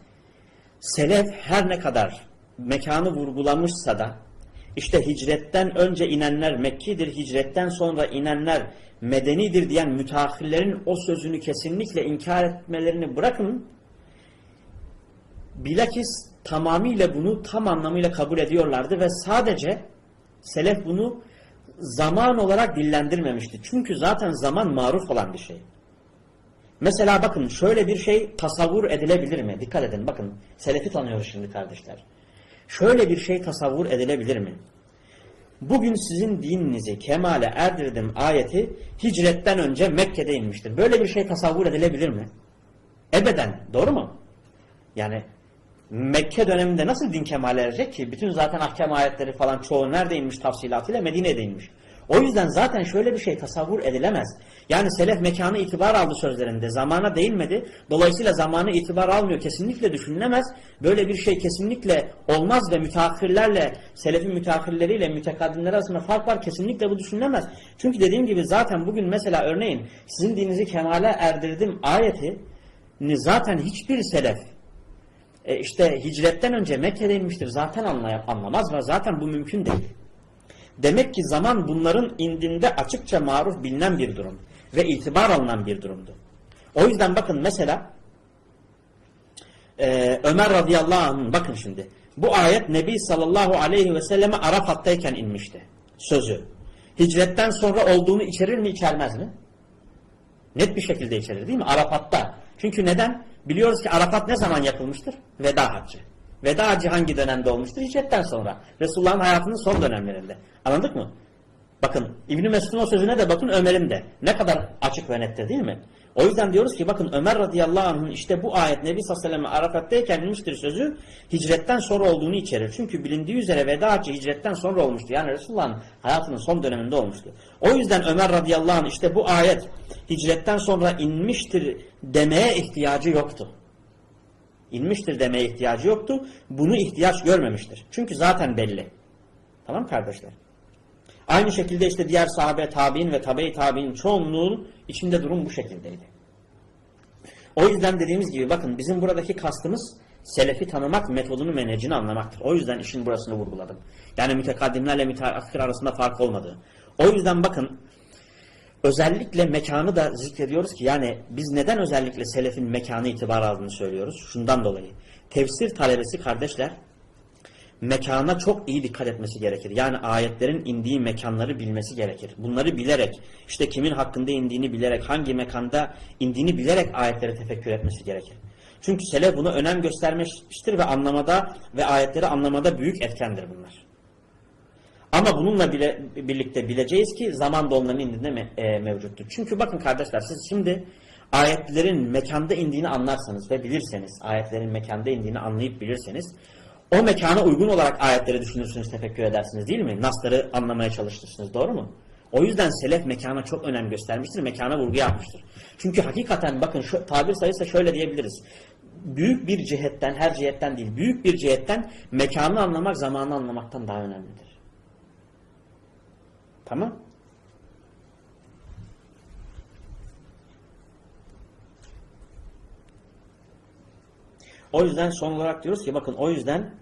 selef her ne kadar mekanı vurgulamışsa da işte hicretten önce inenler Mekki'dir, hicretten sonra inenler medenidir diyen müteahhirlerin o sözünü kesinlikle inkar etmelerini bırakın. Bilakis tamamıyla bunu tam anlamıyla kabul ediyorlardı ve sadece selef bunu zaman olarak dillendirmemişti. Çünkü zaten zaman maruf olan bir şey. Mesela bakın şöyle bir şey tasavvur edilebilir mi? Dikkat edin bakın. Selefi tanıyoruz şimdi kardeşler. Şöyle bir şey tasavvur edilebilir mi? Bugün sizin dininizi kemale erdirdim ayeti hicretten önce Mekke'de inmiştir. Böyle bir şey tasavvur edilebilir mi? Ebeden. Doğru mu? Yani Mekke döneminde nasıl din kemale erecek ki? Bütün zaten ahkam ayetleri falan çoğu nerede inmiş tafsilatıyla? Medine'de inmiş. O yüzden zaten şöyle bir şey tasavvur edilemez. Yani selef mekanı itibar aldı sözlerinde. Zamana değinmedi. Dolayısıyla zamanı itibar almıyor. Kesinlikle düşünülemez. Böyle bir şey kesinlikle olmaz ve müteahhirlerle, selefin müteahhirleriyle mütekaddimler arasında fark var. Kesinlikle bu düşünülemez. Çünkü dediğim gibi zaten bugün mesela örneğin sizin dininizi kemale erdirdim ayeti zaten hiçbir selef e işte hicretten önce Mekke'de inmiştir. Zaten anlamaz ve zaten bu mümkün değil. Demek ki zaman bunların indinde açıkça maruf bilinen bir durum ve itibar alınan bir durumdu. O yüzden bakın mesela e, Ömer radıyallahu anh bakın şimdi bu ayet Nebi sallallahu aleyhi ve selleme Arafat'tayken inmişti. Sözü. Hicretten sonra olduğunu içerir mi içermez mi? Net bir şekilde içerir değil mi? Arafat'ta. Çünkü neden? Biliyoruz ki Arafat ne zaman yapılmıştır? Veda haccı. Veda hacı hangi dönemde olmuştur? Hicretten sonra. Resulullah'ın hayatının son dönemlerinde. Anladık mı? Bakın İbn Mesud'un o sözüne de bakın Ömer'in de. Ne kadar açık ve nette değil mi? O yüzden diyoruz ki bakın Ömer radıyallahu anh'ın işte bu ayet Nebi sallallahu aleyhi ve sellem Arafat'tayken inmiştir sözü hicretten sonra olduğunu içerir. Çünkü bilindiği üzere veda hacı hicretten sonra olmuştu. Yani Resulullah'ın hayatının son döneminde olmuştu. O yüzden Ömer radıyallahu anh işte bu ayet hicretten sonra inmiştir demeye ihtiyacı yoktu. İnmiştir demeye ihtiyacı yoktu. Bunu ihtiyaç görmemiştir. Çünkü zaten belli. Tamam kardeşler? Aynı şekilde işte diğer sahabe, tabi'in ve tabe-i tabi'in çoğunluğun içinde durum bu şekildeydi. O yüzden dediğimiz gibi bakın bizim buradaki kastımız selefi tanımak, metodunu, menecini anlamaktır. O yüzden işin burasını vurguladım. Yani mütekaddimlerle müteakhir arasında fark olmadığı. O yüzden bakın özellikle mekanı da zikrediyoruz ki yani biz neden özellikle selefin mekanı itibar aldığını söylüyoruz? Şundan dolayı. Tefsir talebesi kardeşler mekana çok iyi dikkat etmesi gerekir. Yani ayetlerin indiği mekanları bilmesi gerekir. Bunları bilerek, işte kimin hakkında indiğini bilerek, hangi mekanda indiğini bilerek ayetleri tefekkür etmesi gerekir. Çünkü selef buna önem göstermiştir ve anlamada ve ayetleri anlamada büyük etkendir bunlar. Ama bununla bile, birlikte bileceğiz ki zaman da onların indiğinde me, e, mevcuttur. Çünkü bakın kardeşler siz şimdi ayetlerin mekanda indiğini anlarsanız ve bilirseniz, ayetlerin mekanda indiğini anlayıp bilirseniz o mekana uygun olarak ayetleri düşünürsünüz, tefekkür edersiniz değil mi? Nasları anlamaya çalışırsınız, doğru mu? O yüzden selef mekana çok önem göstermiştir, mekana vurgu yapmıştır. Çünkü hakikaten bakın şu, tabir sayısı şöyle diyebiliriz. Büyük bir cihetten, her cihetten değil, büyük bir cihetten mekanı anlamak zamanı anlamaktan daha önemlidir. Tamam? O yüzden son olarak diyoruz ki bakın o yüzden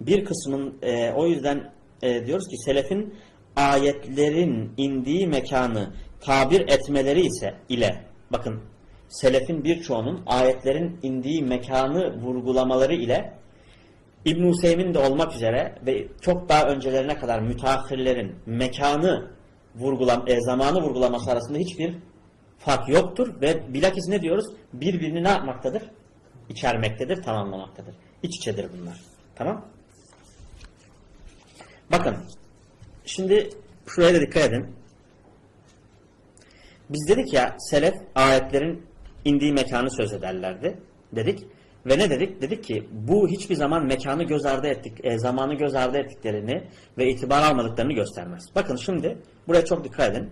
bir kısmın e, o yüzden e, diyoruz ki selefin ayetlerin indiği mekanı tabir etmeleri ise ile bakın selefin birçoğunun ayetlerin indiği mekanı vurgulamaları ile İbn Hüseyin de olmak üzere ve çok daha öncelerine kadar müteahhirlerin mekanı vurgulam e, zamanı vurgulaması arasında hiçbir fark yoktur ve bilakis ne diyoruz? Birbirini ne yapmaktadır? içermektedir, tamamlamaktadır. İç içedir bunlar. Tamam? Bakın. Şimdi şuraya da dikkat edin. Biz dedik ya selef ayetlerin indiği mekanı söz ederlerdi. Dedik. Ve ne dedik? Dedik ki bu hiçbir zaman mekanı göz ardı ettik, e, zamanı göz ardı ettiklerini ve itibar almadıklarını göstermez. Bakın şimdi buraya çok dikkat edin.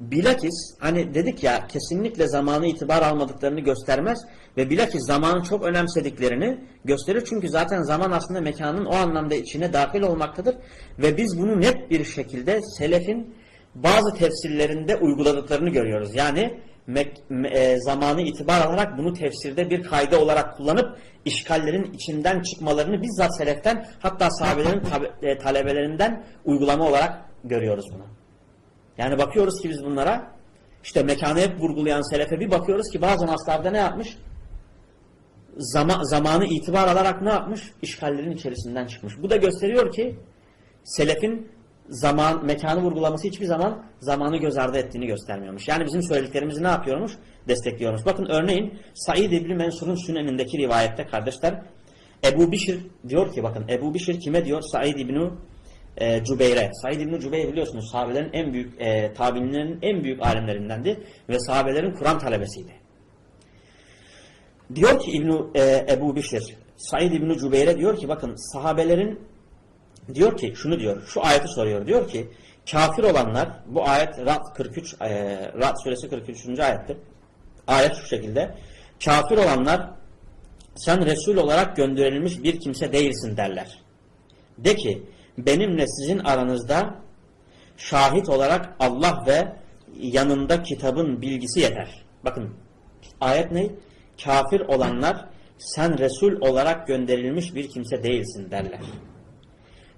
Bilakis hani dedik ya kesinlikle zamanı itibar almadıklarını göstermez ve bilakis zamanı çok önemsediklerini gösterir. Çünkü zaten zaman aslında mekanın o anlamda içine dahil olmaktadır. Ve biz bunu net bir şekilde selefin bazı tefsirlerinde uyguladıklarını görüyoruz. Yani e, zamanı itibar alarak bunu tefsirde bir kayda olarak kullanıp işgallerin içinden çıkmalarını bizzat seleften hatta sahabelerin e, talebelerinden uygulama olarak görüyoruz bunu. Yani bakıyoruz ki biz bunlara işte mekanı hep vurgulayan selefe bir bakıyoruz ki bazı naslarda ne yapmış? Zama, zamanı itibar alarak ne yapmış? İşgallerin içerisinden çıkmış. Bu da gösteriyor ki selefin zaman, mekanı vurgulaması hiçbir zaman zamanı göz ardı ettiğini göstermiyormuş. Yani bizim söylediklerimizi ne yapıyormuş? Destekliyormuş. Bakın örneğin Said İbni Mensur'un sünenindeki rivayette kardeşler Ebu Bişir diyor ki bakın Ebu Bişir kime diyor? Said İbni e, Cübeyre. Said İbni Cübeyre biliyorsunuz sahabelerin en büyük e, tabiinlerin en büyük alimlerindendi ve sahabelerin Kur'an talebesiydi. Diyor ki İbn e, Ebu Bişir Said İbni Cübeyre diyor ki bakın sahabelerin diyor ki şunu diyor şu ayeti soruyor diyor ki kafir olanlar bu ayet Ra'd 43 e, Ra'd suresi 43. ayettir. Ayet şu şekilde kafir olanlar sen Resul olarak gönderilmiş bir kimse değilsin derler. De ki benimle sizin aranızda şahit olarak Allah ve yanında kitabın bilgisi yeter. Bakın ayet ne? Kafir olanlar sen Resul olarak gönderilmiş bir kimse değilsin derler.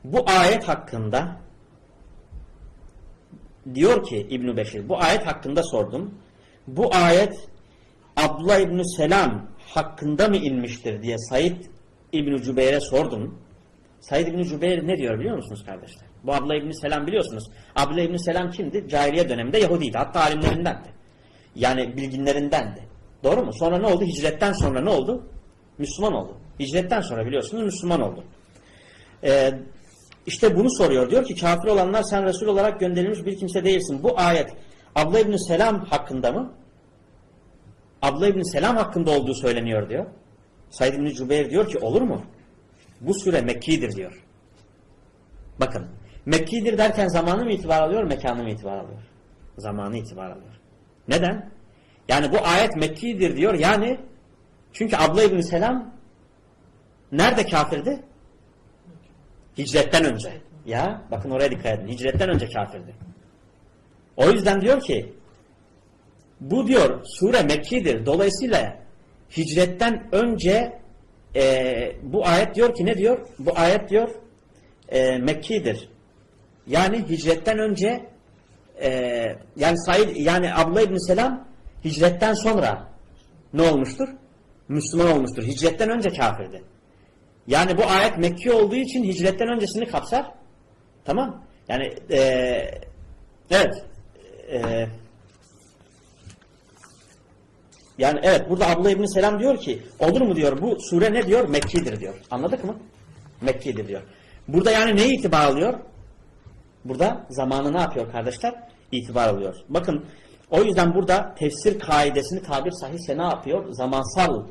Bu ayet hakkında diyor ki İbn Beşir bu ayet hakkında sordum. Bu ayet Abdullah İbn Selam hakkında mı inmiştir diye Said İbn Cübeyr'e sordum. Said İbni Cübeyr ne diyor biliyor musunuz kardeşler? Bu Abla İbni Selam biliyorsunuz. Abla İbni Selam kimdi? Cahiliye döneminde Yahudiydi. Hatta alimlerindendi. Yani bilginlerindendi. Doğru mu? Sonra ne oldu? Hicretten sonra ne oldu? Müslüman oldu. Hicretten sonra biliyorsunuz Müslüman oldu. Ee, işte bunu soruyor. Diyor ki kafir olanlar sen Resul olarak gönderilmiş bir kimse değilsin. Bu ayet Abla İbni Selam hakkında mı? Abla İbni Selam hakkında olduğu söyleniyor diyor. Said İbni Cübeyr diyor ki olur mu? Bu sure Mekki'dir diyor. Bakın Mekki'dir derken zamanı mı itibar alıyor, mekanı mı itibar alıyor? Zamanı itibar alıyor. Neden? Yani bu ayet Mekki'dir diyor. Yani çünkü Abla İbni Selam nerede kafirdi? Hicretten önce. Ya bakın oraya dikkat edin. Hicretten önce kafirdi. O yüzden diyor ki bu diyor sure Mekki'dir. Dolayısıyla hicretten önce e, bu ayet diyor ki ne diyor? Bu ayet diyor e, Mekki'dir. Yani hicretten önce e, yani Said yani Abdullah İbni Selam hicretten sonra ne olmuştur? Müslüman olmuştur. Hicretten önce kafirdi. Yani bu ayet Mekki olduğu için hicretten öncesini kapsar. Tamam. Yani e, evet e, yani evet burada Abdullah İbni Selam diyor ki olur mu diyor bu sure ne diyor? Mekki'dir diyor. Anladık mı? Mekki'dir diyor. Burada yani neye itibar alıyor? Burada zamanı ne yapıyor kardeşler? İtibar alıyor. Bakın o yüzden burada tefsir kaidesini tabir sahihse ne yapıyor? Zamansal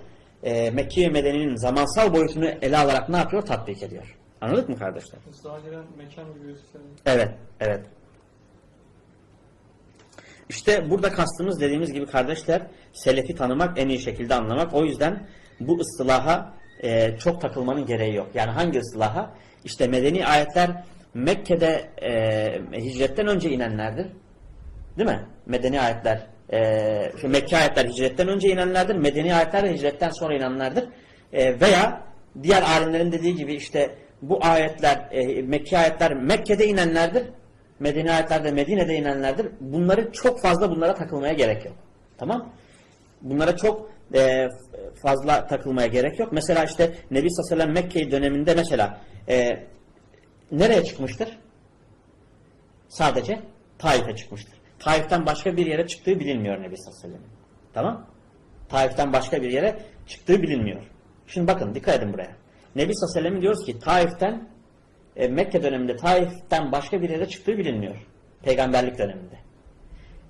e, Mekke ve Medine'nin zamansal boyutunu ele alarak ne yapıyor? Tatbik ediyor. Anladık mı kardeşler? Zahiren mekan gibi gösteriyor. Evet, evet. İşte burada kastımız dediğimiz gibi kardeşler selefi tanımak, en iyi şekilde anlamak. O yüzden bu ıstılaha e, çok takılmanın gereği yok. Yani hangi ıstılaha? İşte medeni ayetler Mekke'de e, hicretten önce inenlerdir. Değil mi? Medeni ayetler e, şu Mekke ayetler hicretten önce inenlerdir. Medeni ayetler de hicretten sonra inenlerdir. E, veya diğer alimlerin dediği gibi işte bu ayetler e, Mekke ayetler Mekke'de inenlerdir. Medeni ayetler de Medine'de inenlerdir. Bunları çok fazla bunlara takılmaya gerek yok. Tamam? Bunlara çok e, fazla takılmaya gerek yok. Mesela işte Nebi sallallahu Mekke döneminde mesela e, nereye çıkmıştır? Sadece Taif'e çıkmıştır. Taif'ten başka bir yere çıktığı bilinmiyor Nebi sallallahu aleyhi ve. Tamam? Taif'ten başka bir yere çıktığı bilinmiyor. Şimdi bakın dikkat edin buraya. Nebi sallallahu aleyhi ve diyoruz ki Taif'ten e, Mekke döneminde Taif'ten başka bir yere çıktığı bilinmiyor. Peygamberlik döneminde.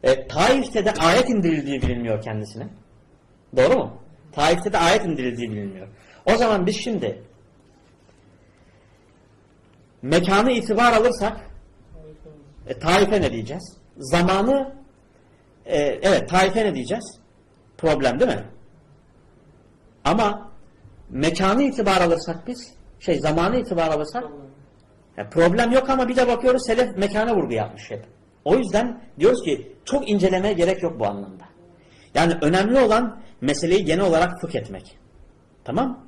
E, Taif'te de ayet indirildiği bilinmiyor kendisine. Doğru mu? Taif'te de ayet indirildiği bilinmiyor. O zaman biz şimdi mekanı itibar alırsak e, Taif'e ne diyeceğiz? Zamanı e, evet Taif'e ne diyeceğiz? Problem değil mi? Ama mekanı itibar alırsak biz şey zamanı itibar alırsak ya problem yok ama bir de bakıyoruz selef mekana vurgu yapmış hep. O yüzden diyoruz ki çok incelemeye gerek yok bu anlamda. Yani önemli olan meseleyi genel olarak fıkh etmek. Tamam?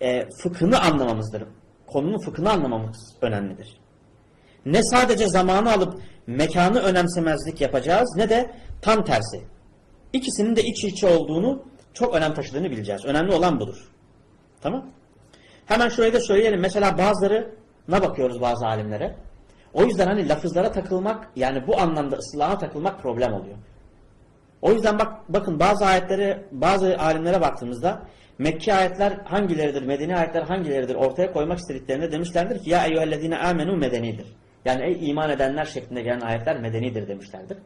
E, fıkhını anlamamızdır. Konunun fıkhını anlamamız önemlidir. Ne sadece zamanı alıp mekanı önemsemezlik yapacağız ne de tam tersi. İkisinin de iç içe olduğunu çok önem taşıdığını bileceğiz. Önemli olan budur. Tamam? Hemen şurayı da söyleyelim. Mesela bazıları ne bakıyoruz bazı alimlere? O yüzden hani lafızlara takılmak yani bu anlamda ıslaha takılmak problem oluyor. O yüzden bak bakın bazı ayetlere bazı alimlere baktığımızda Mekke ayetler hangileridir, Medeni ayetler hangileridir ortaya koymak istediklerinde demişlerdir ki ya eyyühellezine amenu medenidir. Yani ey iman edenler şeklinde gelen ayetler medenidir demişlerdir.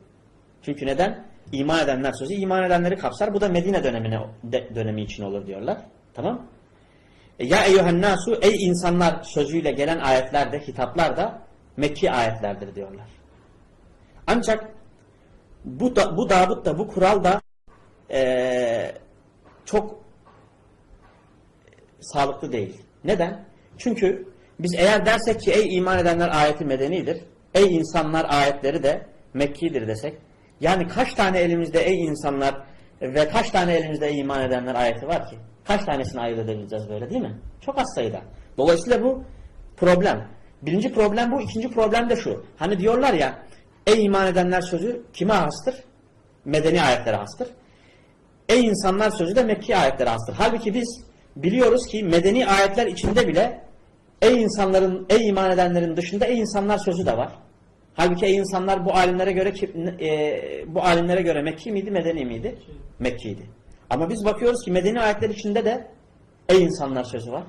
Çünkü neden? İman edenler sözü iman edenleri kapsar. Bu da Medine dönemine de, dönemi için olur diyorlar. Tamam? E, ya eyyühen nasu ey insanlar sözüyle gelen ayetler de hitaplar da Mekki ayetlerdir diyorlar. Ancak bu da, bu Davut da bu kural da e, çok sağlıklı değil. Neden? Çünkü biz eğer dersek ki ey iman edenler ayeti medenidir, ey insanlar ayetleri de Mekki'dir desek, yani kaç tane elimizde ey insanlar ve kaç tane elimizde ey iman edenler ayeti var ki? Kaç tanesini ayırt edebileceğiz böyle değil mi? Çok az sayıda. Dolayısıyla bu problem. Birinci problem bu. ikinci problem de şu. Hani diyorlar ya ey iman edenler sözü kime hastır? Medeni ayetlere hastır. Ey insanlar sözü de Mekki ayetlere hastır. Halbuki biz biliyoruz ki medeni ayetler içinde bile ey insanların, ey iman edenlerin dışında ey insanlar sözü de var. Halbuki ey insanlar bu alimlere göre e, bu alimlere göre Mekki miydi, Medeni miydi? Mekki'ydi. Ama biz bakıyoruz ki medeni ayetler içinde de Ey insanlar sözü var.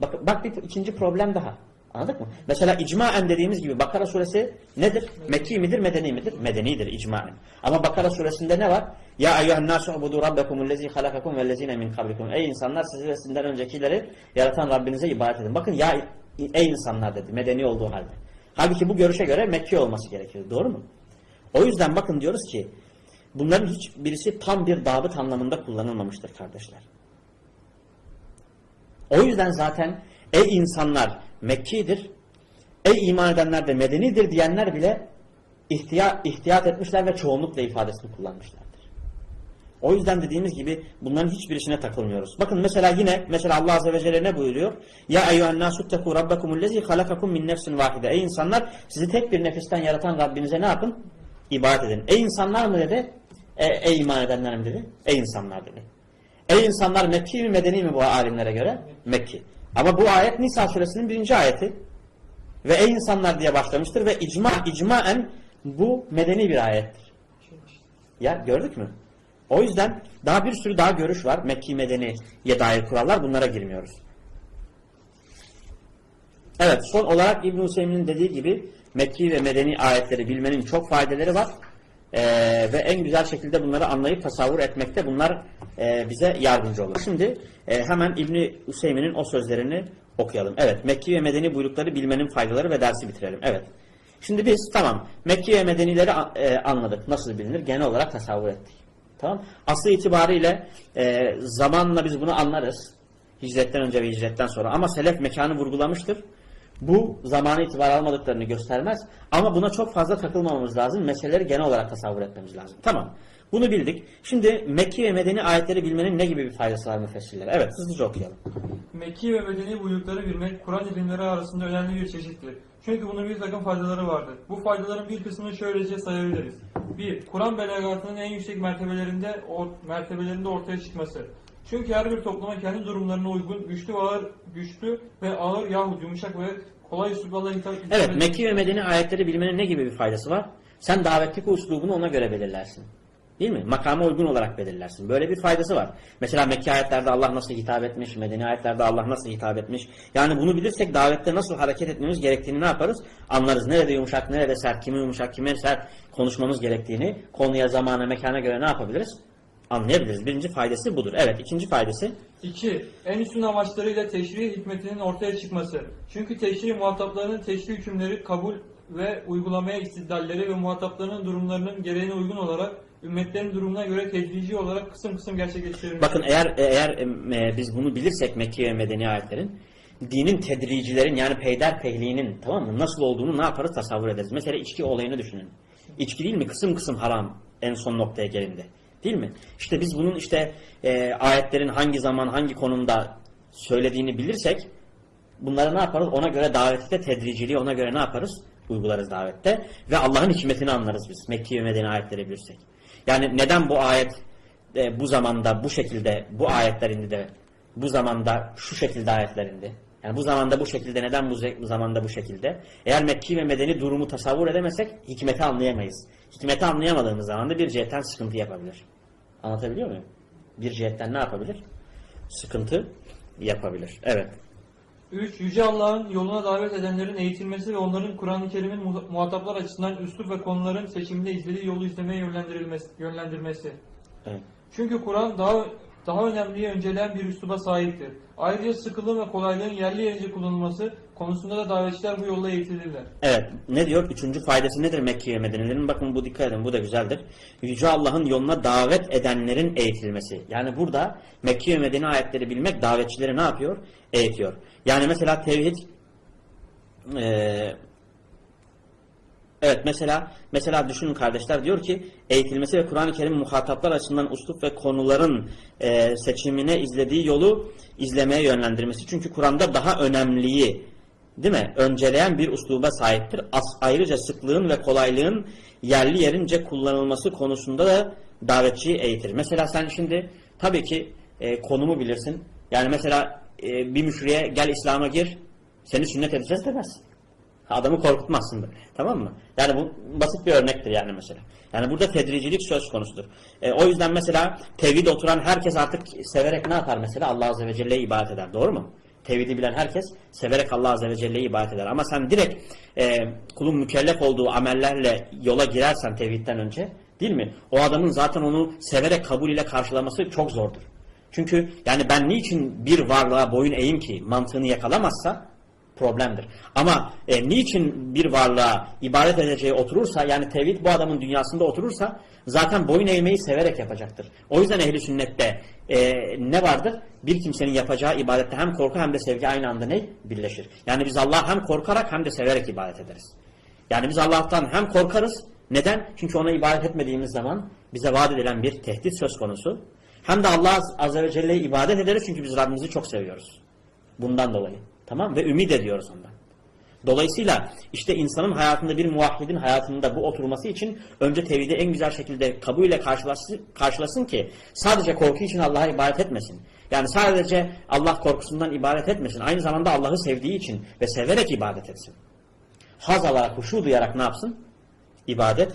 Bak, bak bir ikinci problem daha. Anladık mı? Mesela icmaen dediğimiz gibi Bakara suresi nedir? Mekki midir, medeni midir? Medenidir icmaen. Ama Bakara suresinde ne var? Ya eyyühen nasu ubudu rabbekumullezi halakakum vellezine min kablikum. Ey insanlar sizden öncekileri yaratan Rabbinize ibadet edin. Bakın ya ey insanlar dedi medeni olduğu halde. Halbuki bu görüşe göre Mekki olması gerekiyor. Doğru mu? O yüzden bakın diyoruz ki bunların hiçbirisi tam bir dabıt anlamında kullanılmamıştır kardeşler. O yüzden zaten ey insanlar Mekki'dir, ey iman edenler de medenidir diyenler bile ihtiyat, ihtiyat etmişler ve çoğunlukla ifadesini kullanmışlardır. O yüzden dediğimiz gibi bunların hiçbirisine takılmıyoruz. Bakın mesela yine mesela Allah Azze ve Celle ne buyuruyor? Ya eyyühen nasutteku rabbekumullezi halakakum min nefsin vahide. Ey insanlar sizi tek bir nefisten yaratan Rabbinize ne yapın? İbadet edin. Ey insanlar mı dedi? E, ey iman edenler mi dedi? Ey insanlar dedi. Ey insanlar Mekki mi Medeni mi bu alimlere göre? Mekki. Ama bu ayet Nisa suresinin birinci ayeti. Ve ey insanlar diye başlamıştır ve icma, icmaen bu medeni bir ayettir. Ya gördük mü? O yüzden daha bir sürü daha görüş var. Mekki Medeni'ye dair kurallar bunlara girmiyoruz. Evet son olarak İbn Hüseyin'in dediği gibi Mekki ve Medeni ayetleri bilmenin çok faydaları var. Ee, ve en güzel şekilde bunları anlayıp tasavvur etmekte bunlar e, bize yardımcı olur. Şimdi e, hemen İbni Hüseyin'in o sözlerini okuyalım. Evet Mekki ve Medeni buyrukları bilmenin faydaları ve dersi bitirelim. Evet. Şimdi biz tamam Mekki ve Medenileri e, anladık. Nasıl bilinir? Genel olarak tasavvur ettik. Tamam. Aslı itibariyle e, zamanla biz bunu anlarız. Hicretten önce ve hicretten sonra. Ama selef mekanı vurgulamıştır. Bu zamanı itibar almadıklarını göstermez. Ama buna çok fazla takılmamamız lazım. Meseleleri genel olarak tasavvur etmemiz lazım. Tamam. Bunu bildik. Şimdi Mekki ve Medeni ayetleri bilmenin ne gibi bir faydası var müfessirlere? Evet hızlıca okuyalım. Mekki ve medeni buyrukları bilmek Kur'an ilimleri arasında önemli bir çeşittir. Çünkü bunun bir takım faydaları vardır. Bu faydaların bir kısmını şöylece sayabiliriz. 1. Kur'an belagatının en yüksek mertebelerinde or, mertebelerinde ortaya çıkması. Çünkü her bir topluma kendi durumlarına uygun güçlü ve ağır güçlü ve ağır yahut yumuşak ve kolay üsluplarla hitap Evet Mekki ve Medeni ayetleri bilmenin ne gibi bir faydası var? Sen davetteki uslubunu ona göre belirlersin. Değil mi? Makama uygun olarak belirlersin. Böyle bir faydası var. Mesela Mekki ayetlerde Allah nasıl hitap etmiş, Medeni ayetlerde Allah nasıl hitap etmiş. Yani bunu bilirsek davette nasıl hareket etmemiz gerektiğini ne yaparız? Anlarız. Nerede yumuşak, nerede sert, kimi yumuşak, kime sert konuşmamız gerektiğini konuya, zamana, mekana göre ne yapabiliriz? Anlayabiliriz. Birinci faydası budur. Evet, ikinci faydası 2. En üstün amaçlarıyla teşri hikmetinin ortaya çıkması. Çünkü teşri muhataplarının teşri hükümleri kabul ve uygulamaya istidlalleri ve muhataplarının durumlarının gereğine uygun olarak ümmetlerin durumuna göre tedrici olarak kısım kısım gerçekleştirilmesi. Bakın eğer eğer e, biz bunu bilirsek Mekki ve Medeni ayetlerin dinin tedricilerin yani peyderpeyliğinin tamam mı nasıl olduğunu ne yaparız tasavvur ederiz. Mesela içki olayını düşünün. İçki değil mi? Kısım kısım haram en son noktaya gelindi. Değil mi? İşte biz bunun işte e, ayetlerin hangi zaman hangi konumda söylediğini bilirsek bunları ne yaparız? Ona göre davette tedriciliği ona göre ne yaparız? Uygularız davette ve Allah'ın hikmetini anlarız biz. Mekki ve Medeni ayetleri bilirsek. Yani neden bu ayet e, bu zamanda bu şekilde bu ayetler indi de bu zamanda şu şekilde ayetler indi. Yani bu zamanda bu şekilde neden bu zamanda bu şekilde? Eğer Mekki ve Medeni durumu tasavvur edemezsek hikmeti anlayamayız. Hikmeti anlayamadığımız zaman da bir cihetten sıkıntı yapabilir. Anlatabiliyor muyum? Bir cihetten ne yapabilir? Sıkıntı yapabilir. Evet. 3. Yüce Allah'ın yoluna davet edenlerin eğitilmesi ve onların Kur'an-ı Kerim'in mu- muhataplar açısından üslup ve konuların seçiminde izlediği yolu izlemeye yönlendirilmesi, yönlendirmesi. evet. Çünkü Kur'an daha daha önemliyi önceleyen bir üsluba sahiptir. Ayrıca sıkılığın ve kolaylığın yerli yerince kullanılması konusunda da davetçiler bu yolla eğitilirler. Evet. Ne diyor? Üçüncü faydası nedir Mekke ve Medine'lerin? Bakın bu dikkat edin. Bu da güzeldir. Yüce Allah'ın yoluna davet edenlerin eğitilmesi. Yani burada Mekke ve Medine ayetleri bilmek davetçileri ne yapıyor? Eğitiyor. Yani mesela tevhid eee Evet mesela mesela düşünün kardeşler diyor ki eğitilmesi ve Kur'an-ı Kerim muhataplar açısından uslup ve konuların e, seçimine izlediği yolu izlemeye yönlendirmesi. Çünkü Kur'an'da daha önemliyi değil mi? Önceleyen bir usluba sahiptir. As, ayrıca sıklığın ve kolaylığın yerli yerince kullanılması konusunda da davetçiyi eğitir. Mesela sen şimdi tabii ki e, konumu bilirsin. Yani mesela e, bir müşriye gel İslam'a gir seni sünnet edeceğiz demez. Adamı korkutmazsın böyle. Tamam mı? Yani bu basit bir örnektir yani mesela. Yani burada tedricilik söz konusudur. E, o yüzden mesela tevhid oturan herkes artık severek ne yapar mesela? Allah Azze ve Celle'ye ibadet eder. Doğru mu? Tevhidi bilen herkes severek Allah Azze ve Celle'ye ibadet eder. Ama sen direkt e, kulun mükellef olduğu amellerle yola girersen tevhidden önce değil mi? O adamın zaten onu severek kabul ile karşılaması çok zordur. Çünkü yani ben niçin bir varlığa boyun eğeyim ki mantığını yakalamazsa problemdir. Ama e, niçin bir varlığa ibadet edeceği oturursa yani tevhid bu adamın dünyasında oturursa zaten boyun eğmeyi severek yapacaktır. O yüzden ehli sünnette e, ne vardır? Bir kimsenin yapacağı ibadette hem korku hem de sevgi aynı anda ne? Birleşir. Yani biz Allah'a hem korkarak hem de severek ibadet ederiz. Yani biz Allah'tan hem korkarız. Neden? Çünkü ona ibadet etmediğimiz zaman bize vaat edilen bir tehdit söz konusu. Hem de Allah Azze ve Celle'ye ibadet ederiz çünkü biz Rabbimizi çok seviyoruz. Bundan dolayı. Tamam Ve ümit ediyoruz ondan. Dolayısıyla işte insanın hayatında bir muvahhidin hayatında bu oturması için önce tevhidi en güzel şekilde kabulüyle karşılasın, karşılasın ki sadece korku için Allah'a ibadet etmesin. Yani sadece Allah korkusundan ibadet etmesin. Aynı zamanda Allah'ı sevdiği için ve severek ibadet etsin. Haz alarak, huşu duyarak ne yapsın? İbadet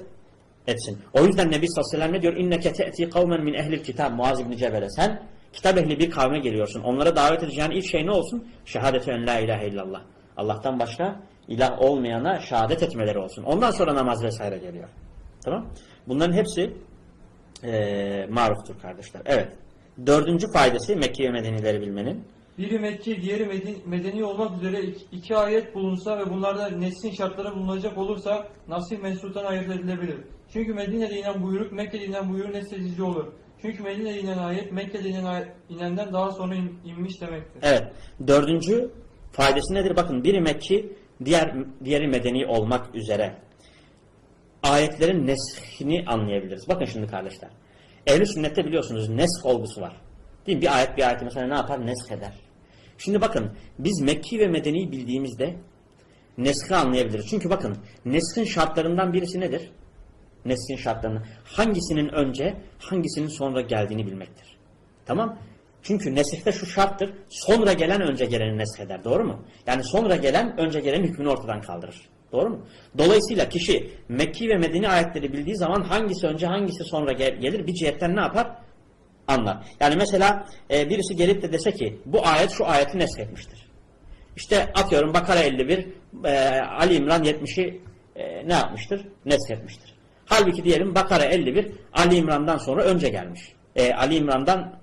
etsin. O yüzden Nebi sallallahu aleyhi ve sellem ne diyor? İnneke te'ti kavmen min ehlil kitab Muaz ibn Cebel'e. Sen kitap ehli bir kavme geliyorsun. Onlara davet edeceğin ilk şey ne olsun? Şehadetü en la ilahe illallah. Allah'tan başka ilah olmayana şehadet etmeleri olsun. Ondan sonra namaz vesaire geliyor. Tamam? Bunların hepsi ee, maruftur kardeşler. Evet. Dördüncü faydası Mekke ve Medenileri bilmenin. Biri Mekki, diğeri medeni olmak üzere iki, ayet bulunsa ve bunlarda neslin şartları bulunacak olursa nasih mensuttan ayırt edilebilir. Çünkü Medine'de inen buyruk Mekke'de inen buyruğun nesledici olur. Çünkü Medine'de inen ayet Mekke'de inen inenden daha sonra in- inmiş demektir. Evet. Dördüncü faydası nedir? Bakın biri Mekki, diğer diğeri medeni olmak üzere ayetlerin neshini anlayabiliriz. Bakın şimdi kardeşler. Ehl-i sünnette biliyorsunuz nesh olgusu var. Değil mi? Bir ayet bir ayeti mesela ne yapar? Nesh eder. Şimdi bakın biz Mekki ve Medeni bildiğimizde neshi anlayabiliriz. Çünkü bakın neshin şartlarından birisi nedir? Neshin şartlarını hangisinin önce hangisinin sonra geldiğini bilmektir. Tamam? Çünkü nesihte şu şarttır. Sonra gelen önce geleni nesheder. Doğru mu? Yani sonra gelen önce gelenin hükmünü ortadan kaldırır. Doğru mu? Dolayısıyla kişi Mekki ve Medeni ayetleri bildiği zaman hangisi önce hangisi sonra gel- gelir bir cihetten ne yapar? Anlar. Yani mesela e, birisi gelip de dese ki bu ayet şu ayeti neshetmiştir. İşte atıyorum Bakara 51, e, Ali İmran 70'i e, ne yapmıştır? Neshetmiştir. Halbuki diyelim Bakara 51 Ali İmran'dan sonra önce gelmiş. E, Ali İmran'dan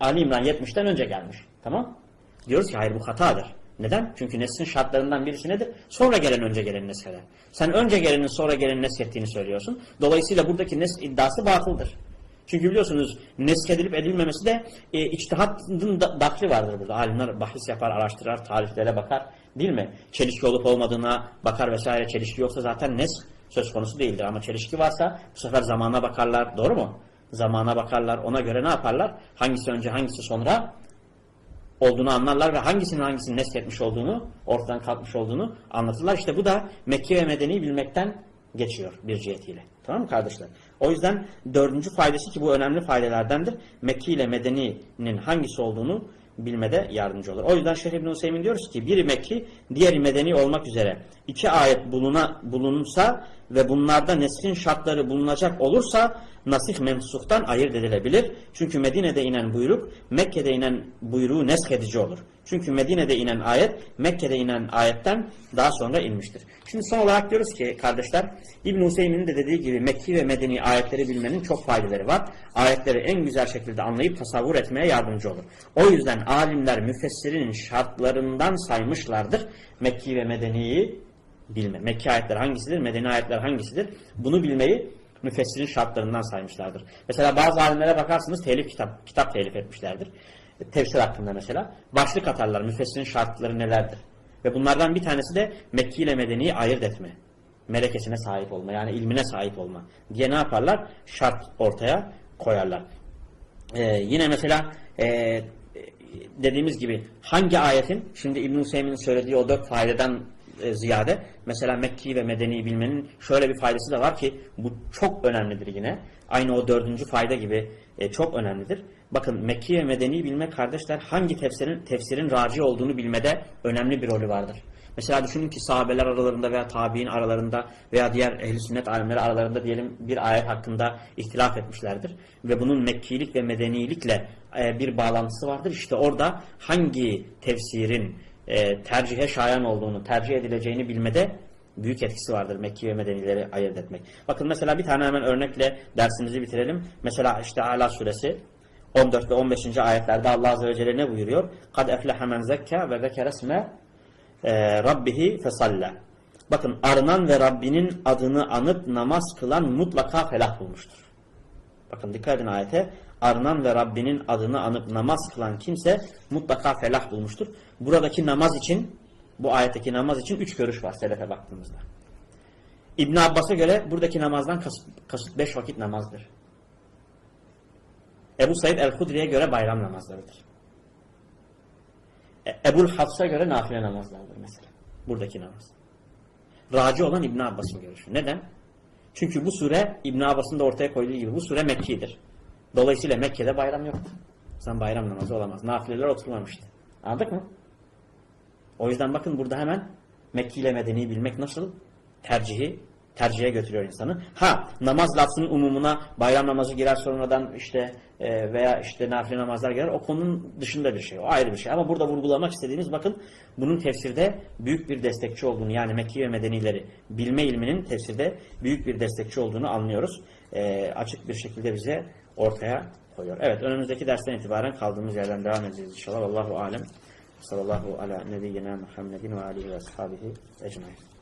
Ali İmran 70'ten önce gelmiş. Tamam? Diyoruz ki hayır bu hatadır. Neden? Çünkü neslin şartlarından birisi nedir? Sonra gelen önce gelen nesheder. Sen önce gelenin sonra gelenin neshettiğini söylüyorsun. Dolayısıyla buradaki nes iddiası batıldır. Çünkü biliyorsunuz neskedilip edilmemesi de e, içtihatın da, dakli vardır burada. Alimler bahis yapar, araştırır, tariflere bakar. Değil mi? Çelişki olup olmadığına bakar vesaire. Çelişki yoksa zaten nes söz konusu değildir. Ama çelişki varsa bu sefer zamana bakarlar. Doğru mu? Zamana bakarlar. Ona göre ne yaparlar? Hangisi önce hangisi sonra olduğunu anlarlar ve hangisinin hangisini nesletmiş olduğunu, ortadan kalkmış olduğunu anlatırlar. İşte bu da Mekke ve Medeni'yi bilmekten geçiyor bir cihetiyle. Tamam mı kardeşler? O yüzden dördüncü faydası ki bu önemli faydalardandır. Mekke ile Medeni'nin hangisi olduğunu bilmede yardımcı olur. O yüzden Şeyh İbn Hüseyin diyoruz ki biri Mekki, diğeri Medeni olmak üzere iki ayet buluna, bulunursa ve bunlarda neslin şartları bulunacak olursa nasih mensuktan ayırt edilebilir. Çünkü Medine'de inen buyruk Mekke'de inen buyruğu neshedici olur. Çünkü Medine'de inen ayet Mekke'de inen ayetten daha sonra inmiştir. Şimdi son olarak diyoruz ki kardeşler İbn Hüseyin'in de dediği gibi Mekki ve Medeni ayetleri bilmenin çok faydaları var. Ayetleri en güzel şekilde anlayıp tasavvur etmeye yardımcı olur. O yüzden alimler müfessirin şartlarından saymışlardır Mekki ve Medeni'yi bilme. Mekki ayetler hangisidir, Medeni ayetler hangisidir? Bunu bilmeyi müfessirin şartlarından saymışlardır. Mesela bazı alimlere bakarsınız telif kitap, kitap telif etmişlerdir. Tefsir hakkında mesela. Başlık atarlar müfessirin şartları nelerdir? Ve bunlardan bir tanesi de Mekki ile Medeni'yi ayırt etme. Melekesine sahip olma yani ilmine sahip olma diye ne yaparlar? Şart ortaya koyarlar. Ee, yine mesela e, dediğimiz gibi hangi ayetin şimdi İbn-i Hüseyin'in söylediği o dört faydeden e, ziyade mesela Mekki ve Medeni'yi bilmenin şöyle bir faydası da var ki bu çok önemlidir yine. Aynı o dördüncü fayda gibi e, çok önemlidir. Bakın Mekki ve Medeni bilmek kardeşler hangi tefsirin, tefsirin raci olduğunu bilmede önemli bir rolü vardır. Mesela düşünün ki sahabeler aralarında veya tabi'in aralarında veya diğer ehli sünnet alimleri aralarında diyelim bir ayet hakkında ihtilaf etmişlerdir. Ve bunun Mekkilik ve Medenilikle e, bir bağlantısı vardır. İşte orada hangi tefsirin e, tercihe şayan olduğunu, tercih edileceğini bilmede büyük etkisi vardır Mekki ve Medenileri ayırt etmek. Bakın mesela bir tane hemen örnekle dersimizi bitirelim. Mesela işte Ala suresi 14 ve 15. ayetlerde Allah Azze ve Celle ne buyuruyor? Kad eflehe men zekka ve zekere isme e, rabbihi fesalla. Bakın arınan ve Rabbinin adını anıp namaz kılan mutlaka felah bulmuştur. Bakın dikkat edin ayete. Arınan ve Rabbinin adını anıp namaz kılan kimse mutlaka felah bulmuştur. Buradaki namaz için, bu ayetteki namaz için üç görüş var selefe baktığımızda. İbn Abbas'a göre buradaki namazdan kasıt, kasıt beş vakit namazdır. Ebu Said el-Hudri'ye göre bayram namazlarıdır. E, Ebul Hafs'a göre nafile namazlardır mesela. Buradaki namaz. Raci olan İbn Abbas'ın görüşü. Neden? Çünkü bu sure İbn Abbas'ın da ortaya koyduğu gibi bu sure Mekki'dir. Dolayısıyla Mekke'de bayram yoktu. Sen bayram namazı olamaz. Nafileler oturmamıştı. Anladık mı? O yüzden bakın burada hemen Mekki ile Medeni'yi bilmek nasıl? Tercihi tercihe götürüyor insanı. Ha namaz lafzının umumuna bayram namazı girer sonradan işte e, veya işte nafile namazlar girer. O konunun dışında bir şey. O ayrı bir şey. Ama burada vurgulamak istediğimiz bakın bunun tefsirde büyük bir destekçi olduğunu yani Mekki ve Medenileri bilme ilminin tefsirde büyük bir destekçi olduğunu anlıyoruz. E, açık bir şekilde bize ortaya koyuyor. Evet önümüzdeki dersten itibaren kaldığımız yerden devam edeceğiz inşallah. Allahu alem. Sallallahu ala nebiyyina Muhammedin ve alihi ve ashabihi ecmaîn.